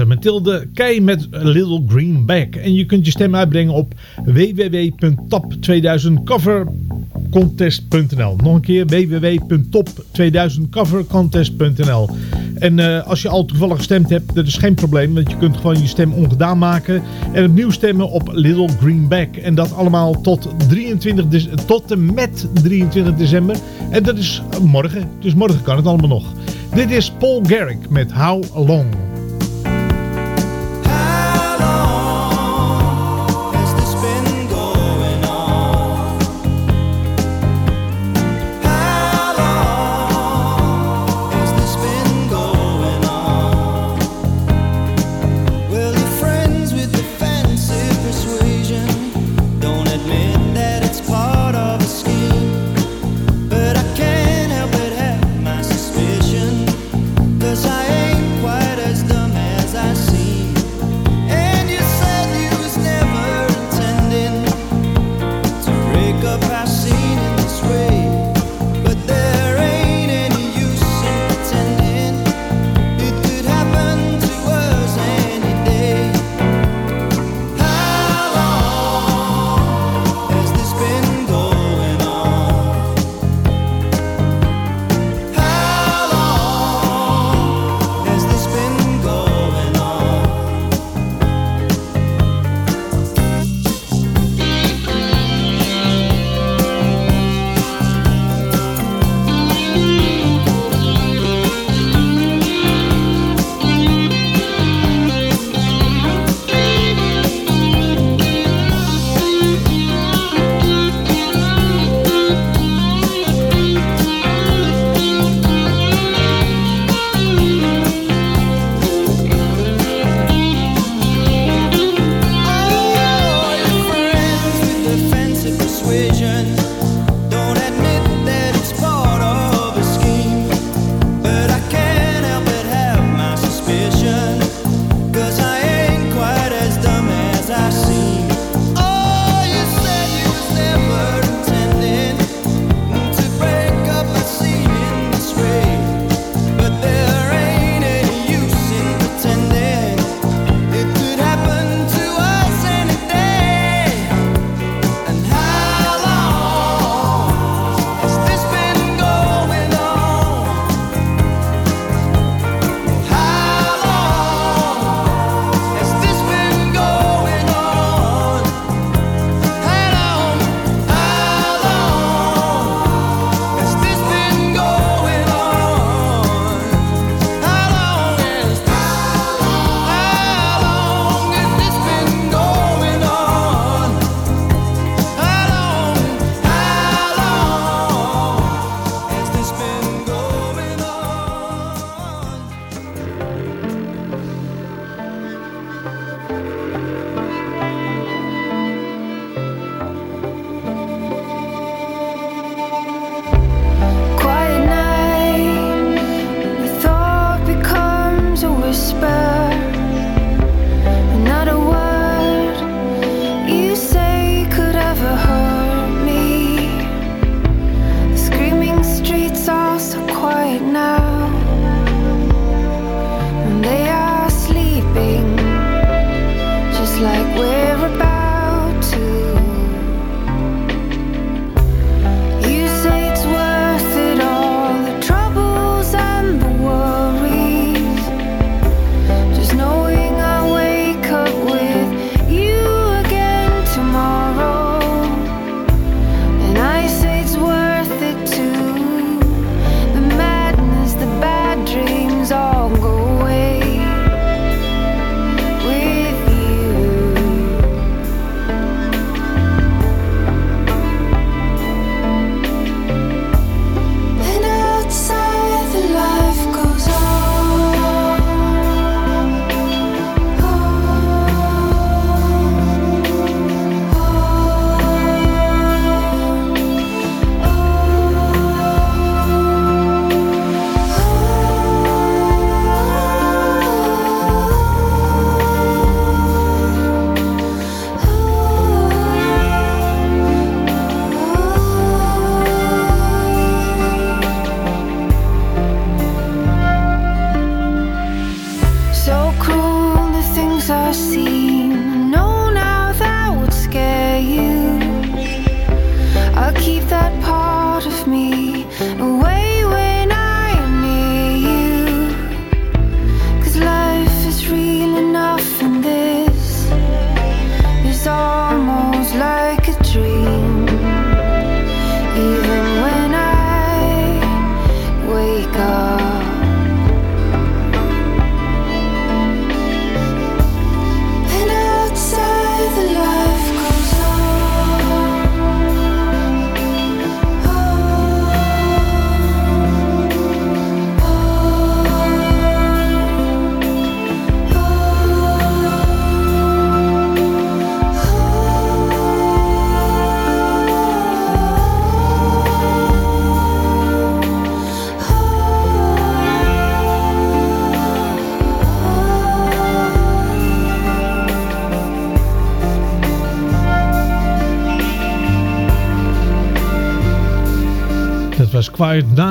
was Mathilde Kei met Little Green Bag. En je kunt je stem uitbrengen op www.top2000covercontest.nl Nog een keer www.top2000covercontest.nl En uh, als je al toevallig gestemd hebt, dat is geen probleem. Want je kunt gewoon je stem ongedaan maken. En opnieuw stemmen op Little Green Bag. En dat allemaal tot, 23 tot en met 23 december. En dat is morgen. Dus morgen kan het allemaal nog. Dit is Paul Garrick met How Long.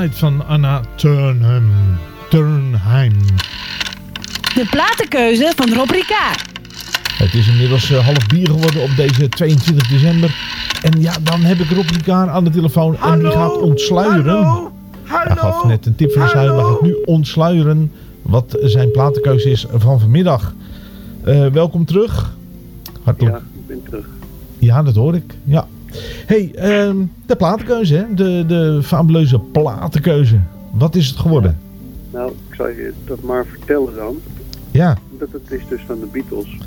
Van Anna Turnham. Turnheim. De platenkeuze van Rob Ricard. Het is inmiddels eh, half bier geworden op deze 22 december. En ja, dan heb ik Rob Ricard aan de telefoon en die gaat ontsluieren. Hij gaf net een tip van de sluier, maar gaat nu ontsluieren wat zijn platenkeuze is van vanmiddag. Eh, welkom terug. Hartelijk. Ja, ik ben terug. Ja, dat hoor ik. Ja. Hey, ehm, de platenkeuze, hè? De, de fabuleuze platenkeuze. Wat is het geworden? Nou, ik zal je dat maar vertellen dan. Ja. Dat het is dus van de Beatles.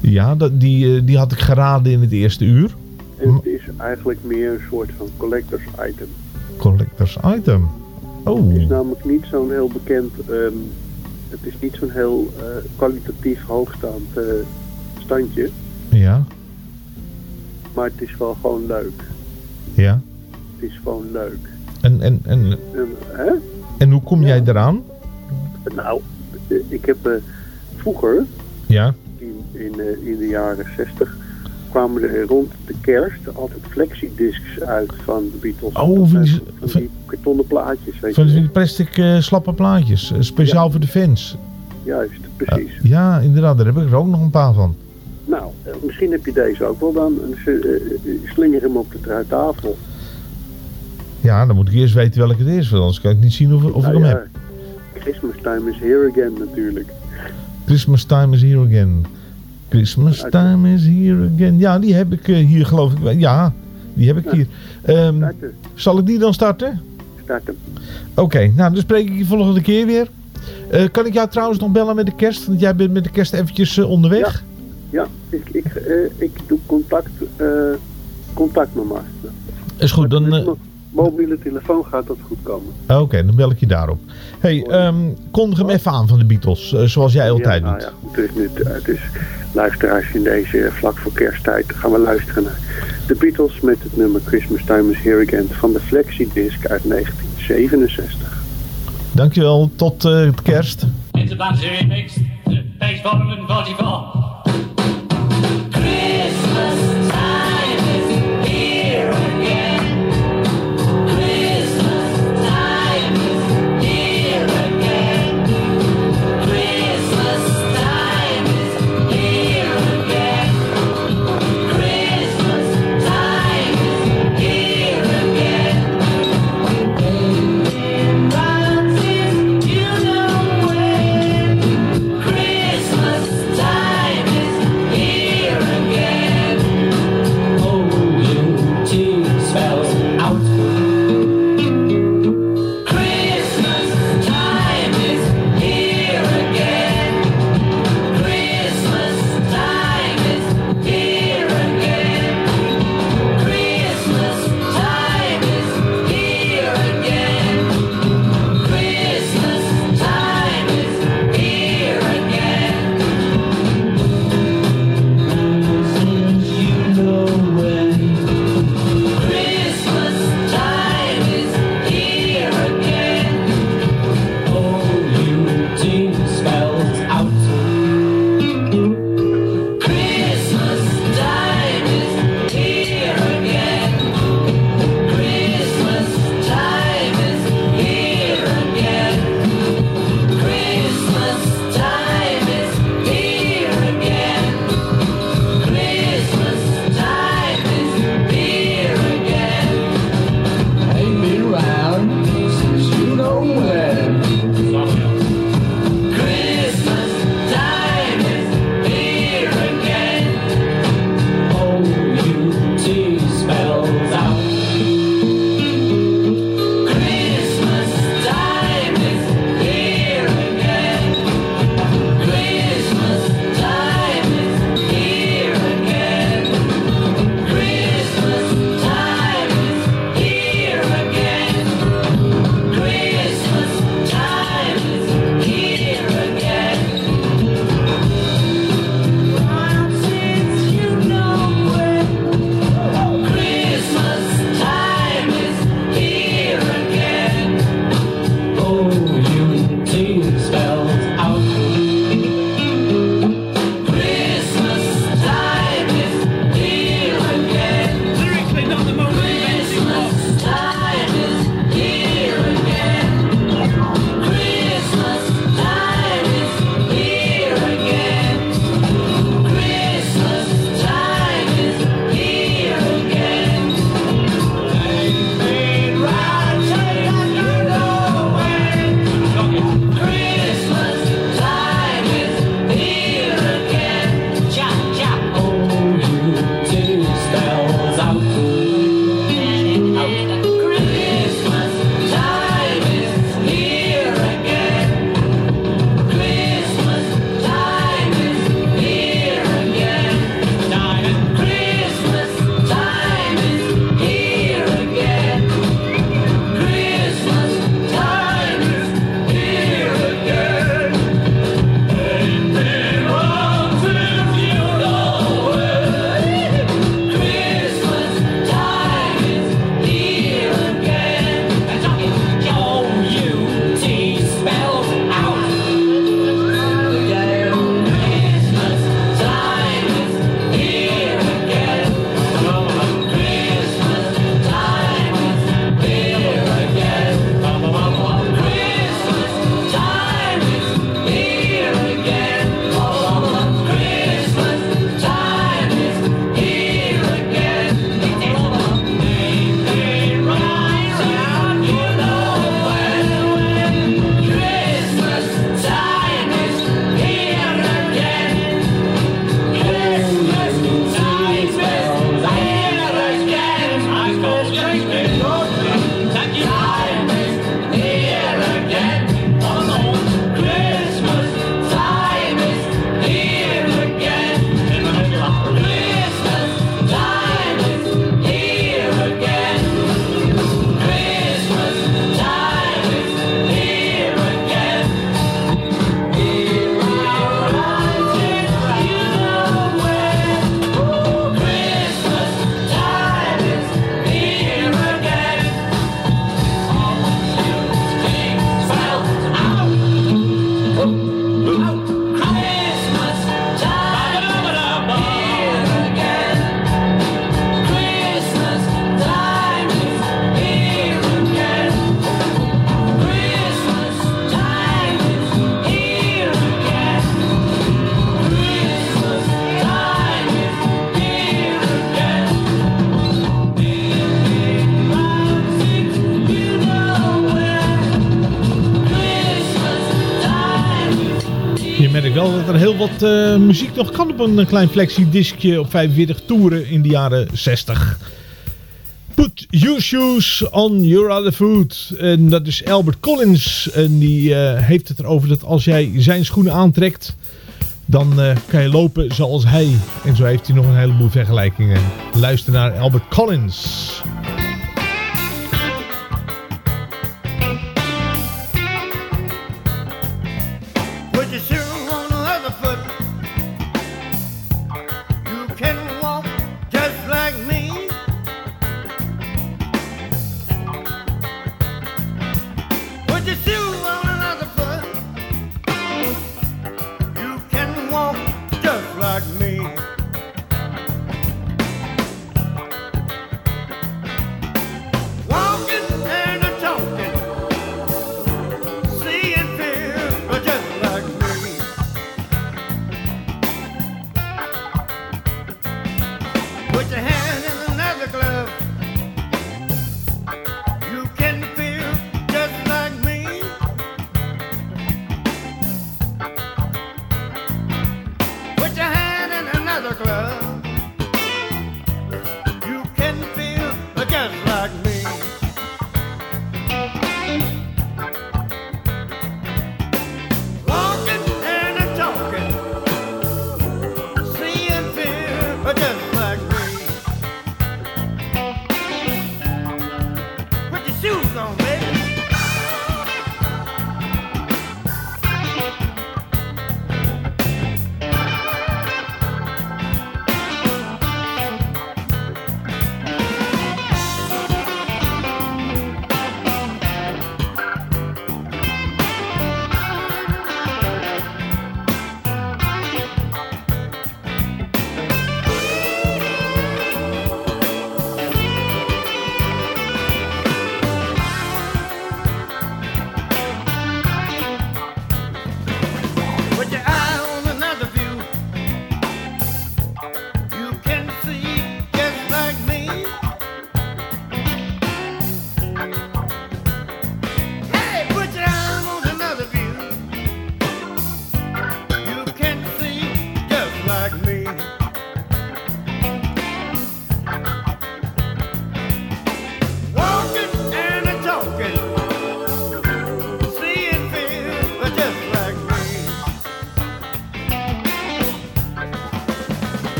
Ja, dat, die, eh, die had ik geraden in het eerste uur. En het is eigenlijk meer een soort van collectors item. Collectors item. Oh. Het is namelijk niet zo'n heel bekend... ehm, het is niet zo'n heel eh, kwalitatief hoogstaand eh, standje. Ja, Maar het is wel gewoon leuk. ja. Het is gewoon leuk. En, en, en, En, hè? en hoe kom jij eraan? Nou, ik heb eh, vroeger, Ja. in, in, eh, in de jaren 60, kwamen er rond de kerst altijd flexidiscs uit van de Beatles. Oh, van die- Van die kartonnen plaatjes, weet Van je die plastic eh, slappe plaatjes. speciaal voor de fans. Juist, precies. Ja, inderdaad. Daar heb ik er ook nog een paar van. Nou, eh, misschien heb je deze ook wel dan. Eh, eh, slinger hem op de tafel. Ja, dan moet ik eerst weten welke het is. Want anders kan ik niet zien of, of ik Nou hem ja, heb. Christmas time is here again natuurlijk. Christmas time is here again. Christmas time is here again. Ja, die heb ik hier geloof ik. Ja, die heb ik hier. Ehm, zal ik die dan starten? Start hem. Oké, nou dan spreek ik je volgende keer weer. Kan ik jou trouwens nog bellen met de kerst? Want jij bent met de kerst eventjes onderweg. Ja, ik, ik, eh, ik doe contact, eh, contact me maar. Is goed, dan... Eh, mijn mobiele telefoon gaat dat goed komen. Oké, dan bel ik je daarop. hey, ehm kondig hem even aan van de Beatles. eh, zoals jij altijd ja, nou doet. ja, is nu, het is luisteraars in deze eh, vlak voor kersttijd. gaan we luisteren naar de Beatles met het nummer Christmas Time is Here Again van de Flexi-disc uit 1967. Dankjewel, tot eh, het kerst. It's a bunch of remix. Page 444. Christmas wat eh, muziek nog kan op een eh, klein flexidiskje op 45 toeren in de jaren 60. Put your shoes on your other foot. En dat is Albert Collins. En die eh, heeft het erover dat als jij zijn schoenen aantrekt, dan kan je lopen zoals hij. En zo heeft hij nog een heleboel vergelijkingen. Luister naar Albert Collins.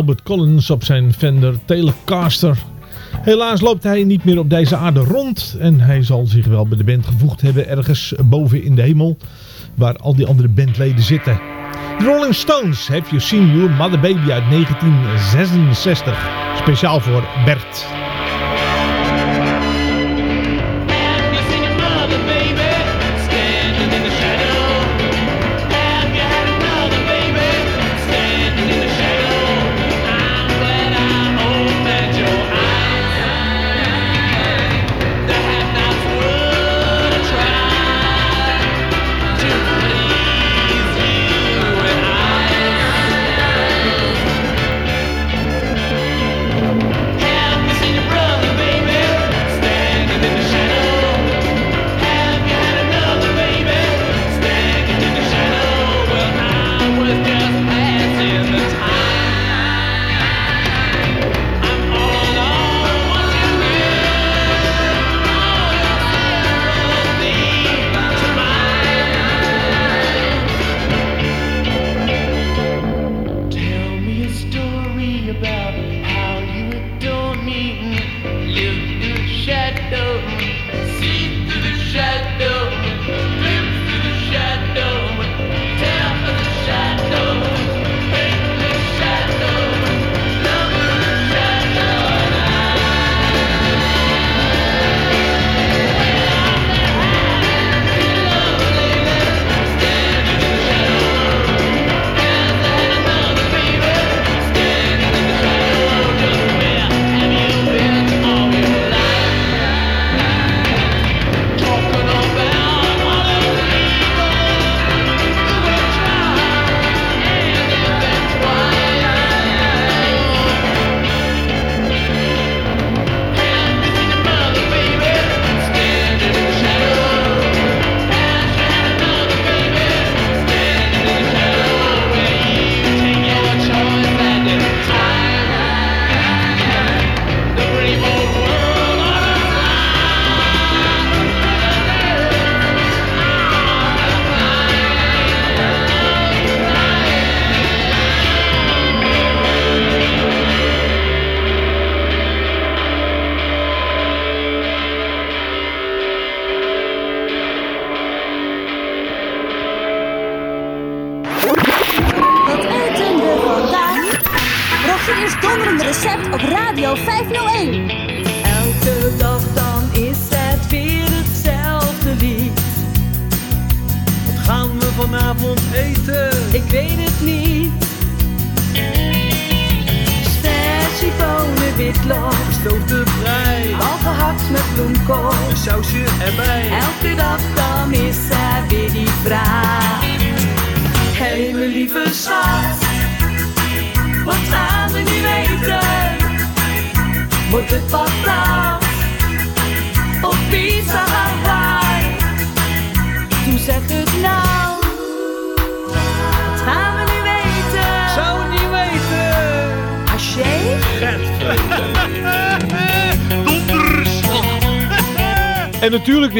Albert Collins op zijn Fender Telecaster. Helaas loopt hij niet meer op deze aarde rond en hij zal zich wel bij de band gevoegd hebben ergens boven in de hemel, waar al die andere bandleden zitten. The Rolling Stones, Have You Seen Your Mother Baby uit 1966, speciaal voor Bert.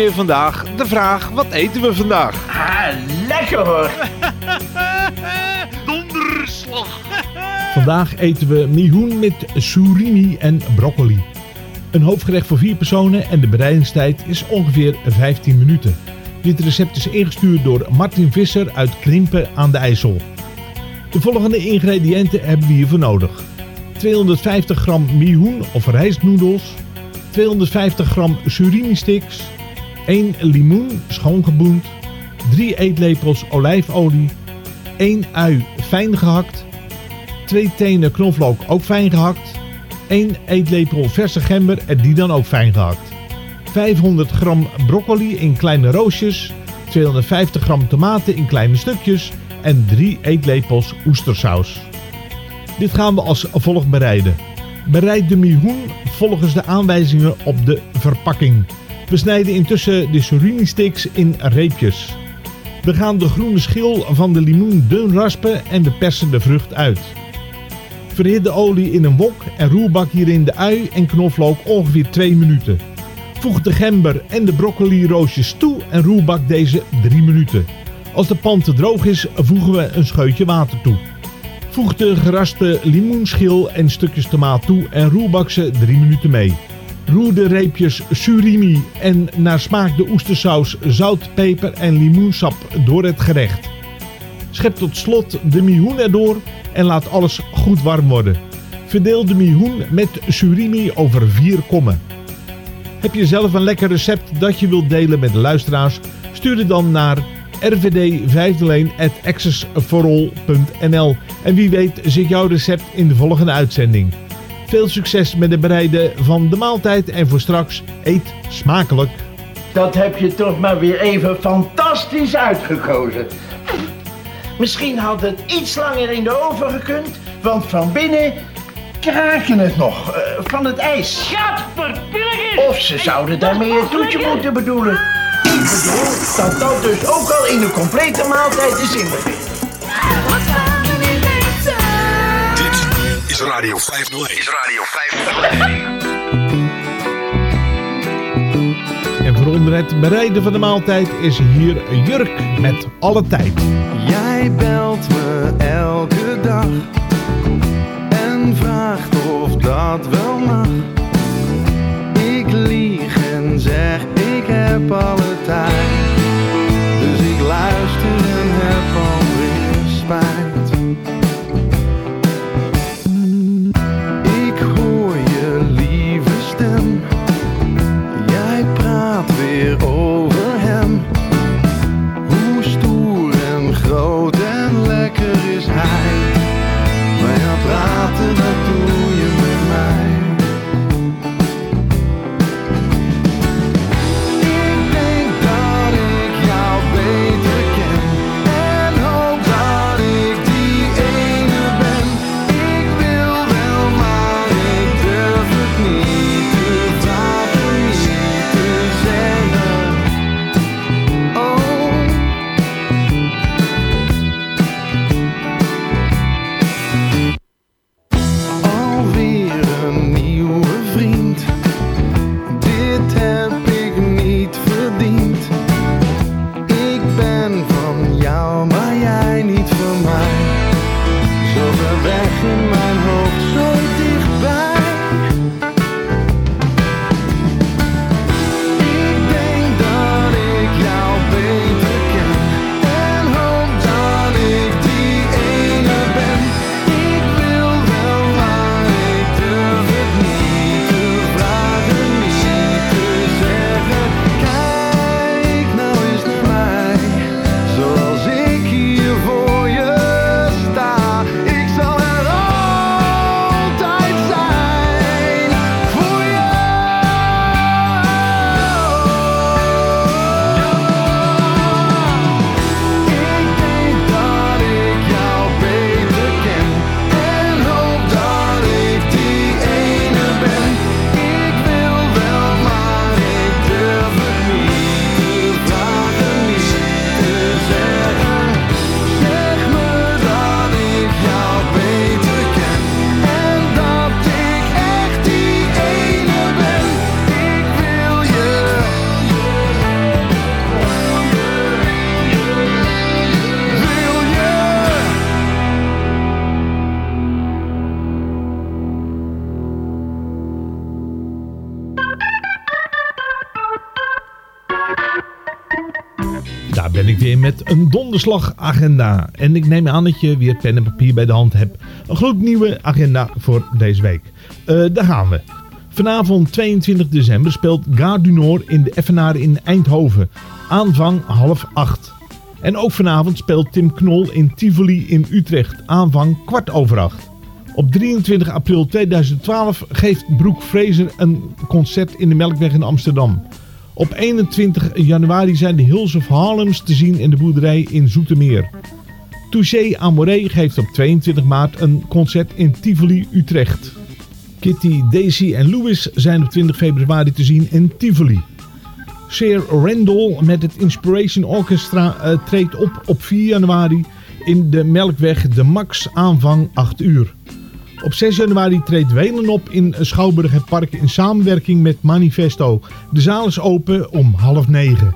Weer vandaag de vraag, wat eten we vandaag? Ah, lekker hoor! (laughs) Donderslag! Vandaag eten we mihoen met surimi en broccoli. Een hoofdgerecht voor vier personen en de bereidingstijd is ongeveer 15 minuten. Dit recept is ingestuurd door Martin Visser uit Krimpen aan de IJssel. De volgende ingrediënten hebben we hiervoor nodig. 250 gram mihoen of rijstnoedels, 250 gram surimi sticks, 1 limoen schoongeboend, 3 eetlepels olijfolie, 1 ui fijn gehakt, 2 tenen knoflook ook fijn gehakt, 1 eetlepel verse gember en die dan ook fijn gehakt, 500 gram broccoli in kleine roosjes, 250 gram tomaten in kleine stukjes en 3 eetlepels oestersaus. Dit gaan we als volgt bereiden. Bereid de mihoen volgens de aanwijzingen op de verpakking. We snijden intussen de surimi sticks in reepjes. We gaan de groene schil van de limoen dun raspen en we persen de vrucht uit. Verhit de olie in een wok en roerbak hierin de ui en knoflook ongeveer 2 minuten. Voeg de gember en de broccoli roosjes toe en roerbak deze 3 minuten. Als de pan te droog is, voegen we een scheutje water toe. Voeg de geraspte limoenschil en stukjes tomaat toe en roerbak ze 3 minuten mee. Roer de reepjes surimi en naar smaak de oestersaus, zout, peper en limoensap door het gerecht. Schep tot slot de mihoen erdoor en laat alles goed warm worden. Verdeel de mihoen met surimi over vier kommen. Heb je zelf een lekker recept dat je wilt delen met de luisteraars? Stuur het dan naar rvd501.accessforall.nl En wie weet zit jouw recept in de volgende uitzending. Veel succes met het bereiden van de maaltijd en voor straks eet smakelijk. Dat heb je toch maar weer even fantastisch uitgekozen. Misschien had het iets langer in de oven gekund, want van binnen kraken het nog eh, van het ijs. Gadverpilligers! Of ze zouden daarmee een toetje moeten bedoelen. Ik bedoel dat dat dus ook al in een complete maaltijd is inbegrepen. Is Radio 501. Is Radio 501. En voor onder het bereiden van de maaltijd is hier Jurk met alle tijd. Jij belt me elke dag en vraagt of dat wel mag. Ik lieg en zeg ik heb alle tijd, een donderslagagenda. En ik neem aan dat je weer pen en papier bij de hand hebt. Een gloednieuwe agenda voor deze week. Eh, daar gaan we. Vanavond 22 december speelt Gare du in de Effenaar in Eindhoven. Aanvang half acht. En ook vanavond speelt Tim Knol in Tivoli in Utrecht. Aanvang kwart over acht. Op 23 april 2012 geeft Brooke Fraser een concert in de Melkweg in Amsterdam. Op 21 januari zijn de Hills of Harlems te zien in de boerderij in Zoetermeer. Touché Amoré geeft op 22 maart een concert in Tivoli, Utrecht. Kitty, Daisy en Louis zijn op 20 februari te zien in Tivoli. Cher Randall met het Inspiration Orchestra eh, treedt op op 4 januari in de Melkweg de Max aanvang 8 uur. Op 6 januari treedt Wenen op in Schouwburg het Park in samenwerking met Manifesto. De zaal is open om half negen.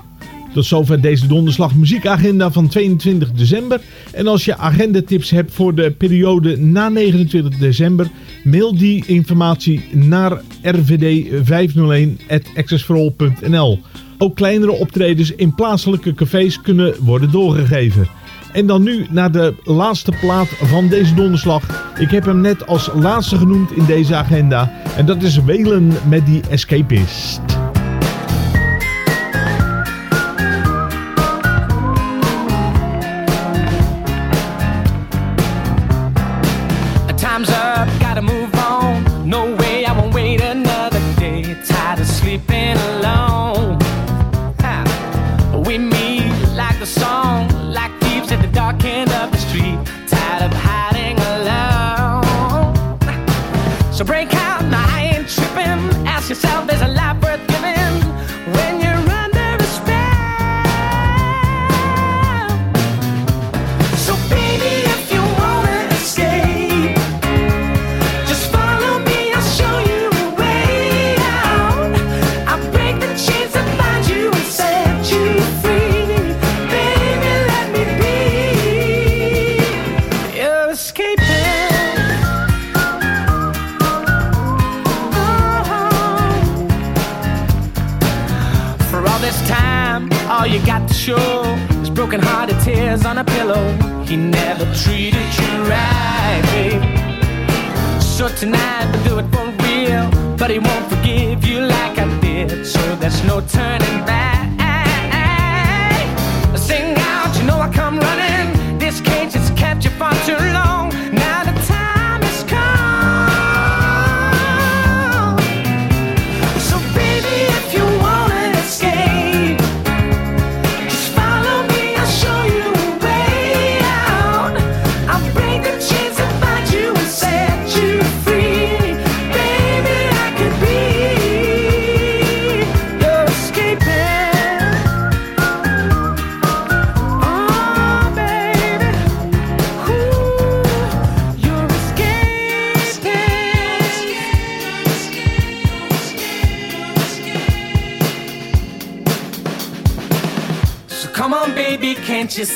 Tot zover deze donderslag muziekagenda van 22 december. En als je agendatips hebt voor de periode na 29 december, mail die informatie naar rvd501.accessforall.nl. Ook kleinere optredens in plaatselijke cafés kunnen worden doorgegeven. En dan nu naar de laatste plaat van deze donderslag. Ik heb hem net als laatste genoemd in deze agenda. En dat is Welen met die Escapist.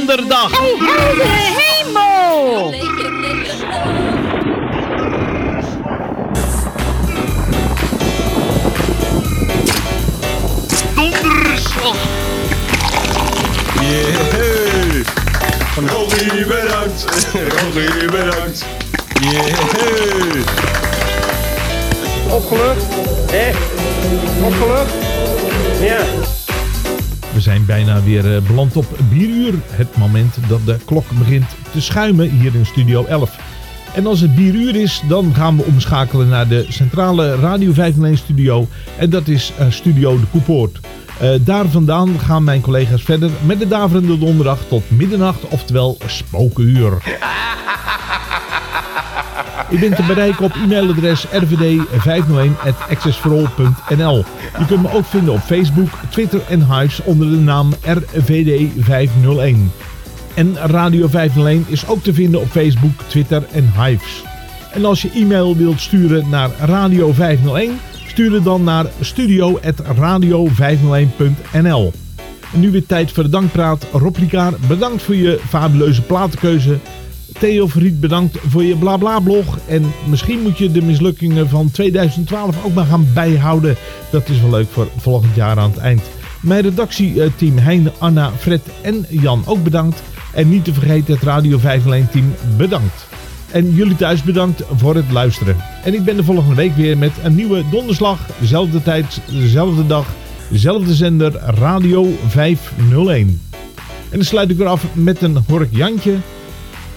op donderdag. Weer eh, beland op bieruur. Het moment dat de klok begint te schuimen hier in Studio 11. En als het bieruur is, dan gaan we omschakelen naar de centrale Radio 501 studio. En dat is eh, Studio de Koepoort. Eh, daar vandaan gaan mijn collega's verder met de daverende donderdag tot middernacht, oftewel spokenuur. U bent te bereiken op e-mailadres rvd501.accessforall.nl. Je kunt me ook vinden op Facebook, Twitter en Hives onder de naam RVD501. En Radio 501 is ook te vinden op Facebook, Twitter en Hives. En als je e-mail wilt sturen naar Radio 501, stuur het dan naar studio.radio501.nl. En nu weer tijd voor de dankpraat. Rob bedankt voor je fabuleuze platenkeuze. Theo Verriet, bedankt voor je blabla blog. En misschien moet je de mislukkingen van 2012 ook maar gaan bijhouden. Dat is wel leuk voor volgend jaar aan het eind. Mijn redactieteam Heine, Anna, Fred en Jan ook bedankt. En niet te vergeten het Radio 501 team bedankt. En jullie thuis bedankt voor het luisteren. En ik ben de volgende week weer met een nieuwe donderslag. Zelfde tijd, dezelfde dag, dezelfde zender Radio 501. En dan sluit ik weer af met een Hork Jantje.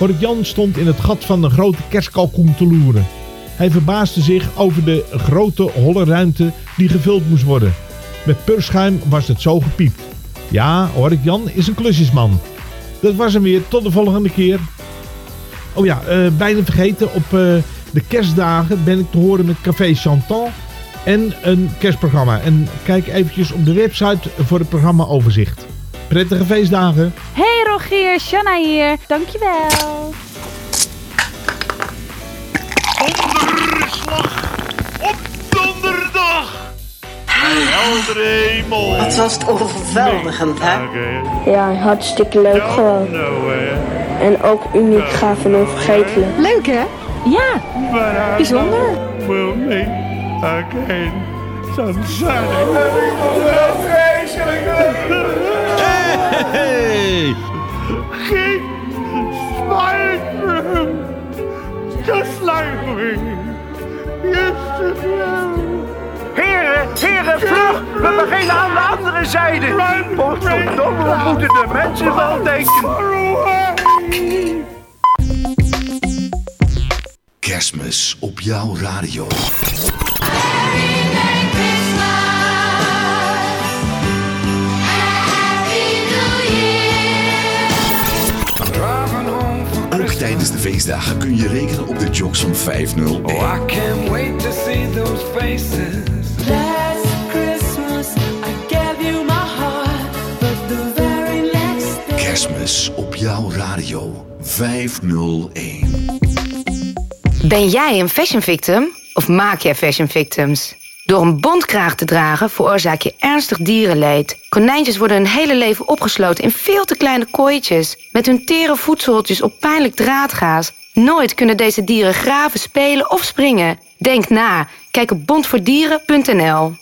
Hork Jan stond in het gat van een grote kerstkalkoen te loeren. Hij verbaasde zich over de grote holle ruimte die gevuld moest worden. Met purschuim was het zo gepiept. Ja, Hork Jan is een klusjesman. Dat was hem weer. Tot de volgende keer. Oh ja, eh, bijna vergeten. Op eh, de kerstdagen ben ik te horen met Café Chantal. En een kerstprogramma. En kijk eventjes op de website voor het programma overzicht. Prettige feestdagen. Hey Rogier, Shanna hier. Dankjewel. op donderdag. Heldere hemel. Wat was het overweldigend, hè? Ja, hartstikke leuk gewoon. En ook uniek, gaaf en onvergetelijk. Leuk hè? Ja, bijzonder. Will meet again sometime. Hey! Keep smiling for him, just like we used to do. Heren, heren, vlug! We beginnen aan de andere zijde. Potverdomme, wat moeten de mensen wel denken? Kerstmis op jouw radio. Tijdens de feestdagen kun je rekenen op de jocks van 501. Oh, I can't wait to see those faces. Last Christmas I gave you my heart, but the very next day. Kerstmis op jouw radio 501. Ben jij een fashion victim? Of maak jij fashion victims? Door een bondkraag te dragen veroorzaak je ernstig dierenleed. Konijntjes worden hun hele leven opgesloten in veel te kleine kooitjes. Met hun tere voedseltjes op pijnlijk draadgaas. Nooit kunnen deze dieren graven, spelen of springen. Denk na. Kijk op bondvoordieren.nl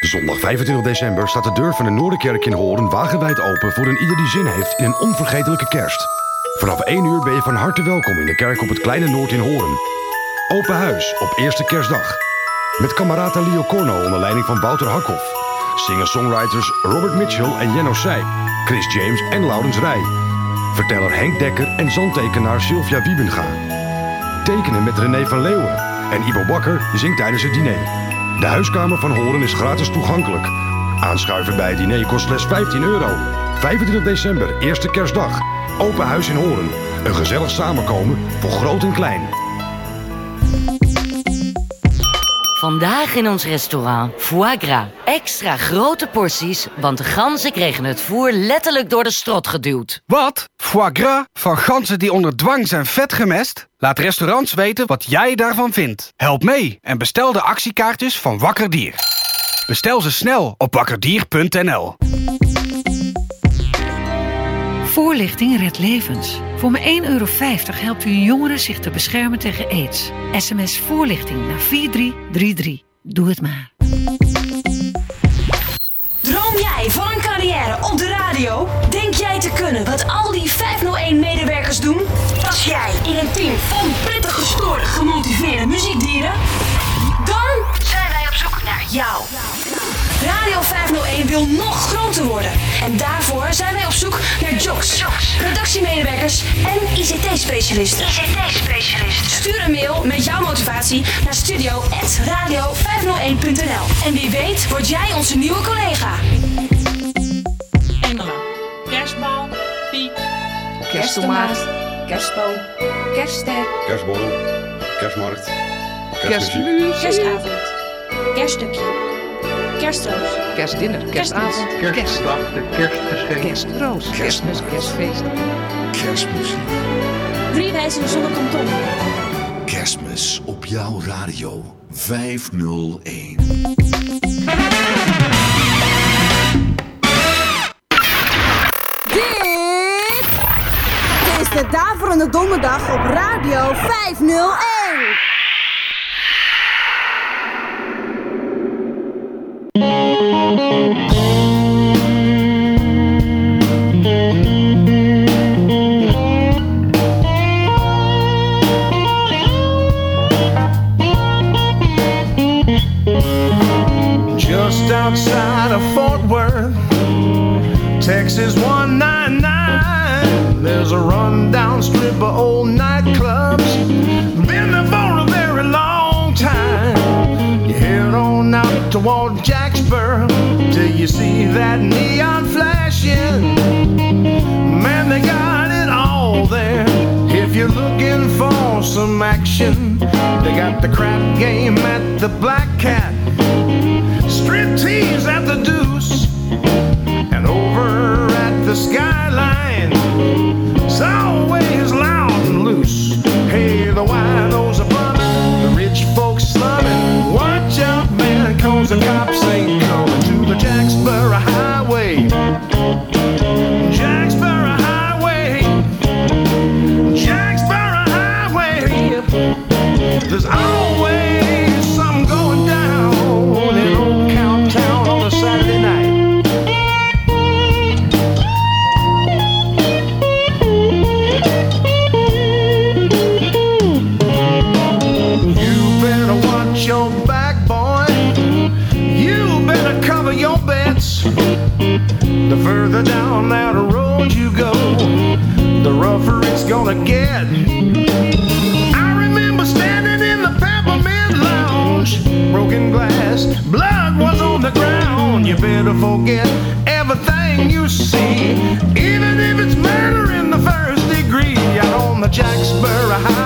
Zondag 25 december staat de deur van de Noorderkerk in Hoorn wagenwijd open voor een ieder die zin heeft in een onvergetelijke kerst. Vanaf 1 uur ben je van harte welkom in de kerk op het Kleine Noord in Hoorn. Open huis op eerste kerstdag. Met kamerata Leo Corno onder leiding van Wouter Hakhoff. Singer-songwriters Robert Mitchell en Jenno Seij. Chris James en Laurens Rij. Verteller Henk Dekker en zandtekenaar Sylvia Wiebenga. Tekenen met René van Leeuwen. En Ivo Bakker zingt tijdens het diner. De huiskamer van Horen is gratis toegankelijk. Aanschuiven bij het diner kost slechts 15 euro. 25 december, eerste kerstdag. Open huis in Horen. Een gezellig samenkomen voor groot en klein. Vandaag in ons restaurant foie gras. Extra grote porties, want de ganzen kregen het voer letterlijk door de strot geduwd. Wat? Foie gras van ganzen die onder dwang zijn vet gemest? Laat restaurants weten wat jij daarvan vindt. Help mee en bestel de actiekaartjes van Wakker Dier. Bestel ze snel op wakkerdier.nl. Voorlichting redt levens. Voor maar 1,50 euro helpt u een jongere zich te beschermen tegen aids. SMS voorlichting naar 4333. Doe het maar. Droom jij van een carrière op de radio? Denk jij te kunnen wat al die 501-medewerkers doen? Pas jij in een team van prettig gestoorde, gemotiveerde muziekdieren? Dan zijn wij op zoek naar jou. Radio 501 wil nog groter worden. En daarvoor zijn wij en ICT-specialisten. ICT-specialisten. Stuur een mail met jouw motivatie naar studio.radio501.nl. En wie weet word jij onze nieuwe collega. Engelen. Kerstbal. Piek. Kersttomaat. Kerstboom. Kerstster. Kerstborrel. Kerstmarkt. Kerstmuziek. Kerstavond. Kerststukje. Kerstroos. Kerstdinner, kerstavond, Kerstdag, de kerstgeschenk. kerstroos, kerstmis, kerstfeest. Kerstmuziek. Drie wijzen zonder kanton. Kerstmis op jouw radio 501. Dit is de Daverende Donderdag op Radio 501. That neon flashing. Man, they got it all there. If you're looking for some action, they got the crap game at the Black Cat. Strip tease at the Deuce There's always something going down in old Count Town on a Saturday night. You better watch your back, boy. You better cover your bets. The further down that road you go, the rougher it's gonna get. Broken blood was on the ground. You better forget everything you see, even if it's murder in the first degree. Out on the Jacksboro Highway,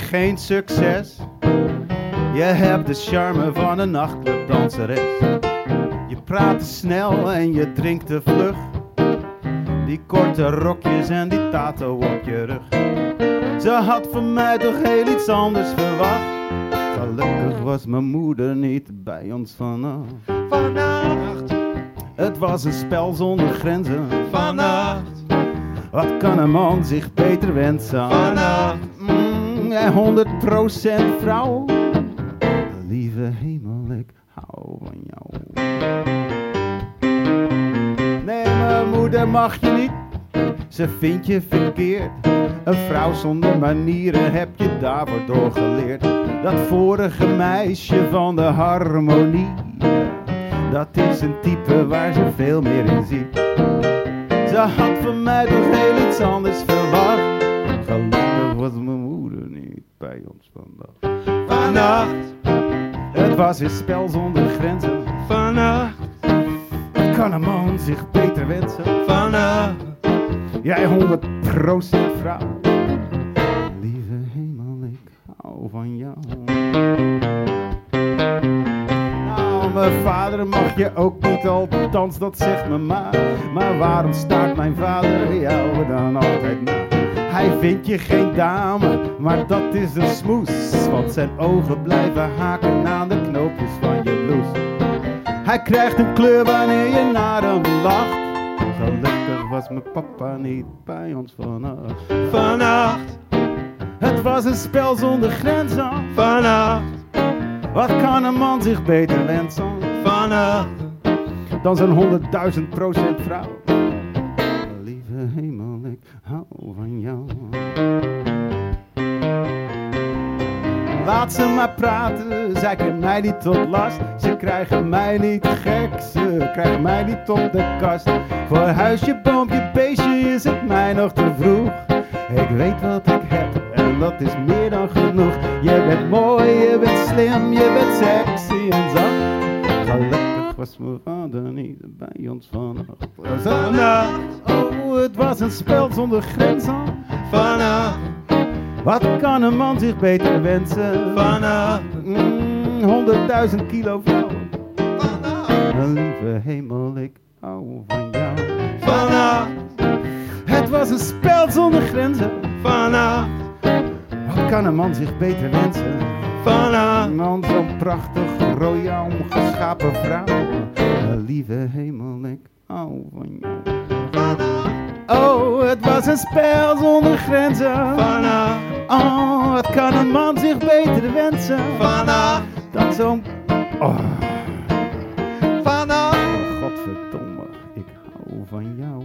je geen succes. Je hebt de charme van een nachtclubdanseres. Je praat te snel en je drinkt te vlug. Die korte rokjes en die tato op je rug. Ze had van mij toch heel iets anders verwacht. Gelukkig was mijn moeder niet bij ons vanaf. Vannacht. Het was een spel zonder grenzen. Vannacht. Wat kan een man zich beter wensen? Vannacht. Jij 100% vrouw. Lieve hemel, ik hou van jou. Nee, mijn moeder mag je niet. Ze vindt je verkeerd. Een vrouw zonder manieren heb je daarvoor doorgeleerd. Dat vorige meisje van de harmonie. Dat is een type waar ze veel meer in ziet. Ze had van mij toch heel iets anders verwacht. Ons. Vannacht, het was weer spel zonder grenzen. Vannacht, wat kan een man zich beter wensen? Vannacht, jij 100% vrouw. Lieve hemel, ik hou van jou. Nou, mijn vader mag je ook niet, althans dat zegt mijn ma. Maar waarom staat mijn vader jou dan altijd na? Hij vindt je geen dame, maar dat is een smoes. Want zijn ogen blijven haken aan de knoopjes van je blouse. Hij krijgt een kleur wanneer je naar hem lacht. Gelukkig was mijn papa niet bij ons vannacht. Vannacht, het was een spel zonder grenzen. Vannacht. Wat kan een man zich beter wensen vannacht dan zo'n 100.000 procent vrouw? Van jou. Laat ze maar praten, zij kunnen mij niet tot last. Ze krijgen mij niet gek, ze krijgen mij niet op de kast. Voor huisje, boompje, beestje is het mij nog te vroeg. Ik weet wat ik heb en dat is meer dan genoeg. Je bent mooi, je bent slim, je bent sexy en zacht. Gelukkig was mijn vader niet bij ons vannacht. Vannacht, oh het was een spel zonder grenzen. Vannacht, wat kan een man zich beter wensen? Vannacht, mm, 100.000 kilo vrouw. Vannacht, lieve hemel, ik hou van jou. Vannacht, het was een spel zonder grenzen. Vannacht. Wat kan een man zich beter wensen? Vannacht. Man, zo'n prachtig, royaal, geschapen vrouw. Mijn lieve hemel, ik hou van jou. Oh, het was een spel zonder grenzen. Vannacht. Oh, wat kan een man zich beter wensen? Vannacht. Dan zo'n... Oh. Vannacht. Godverdomme, ik hou van jou.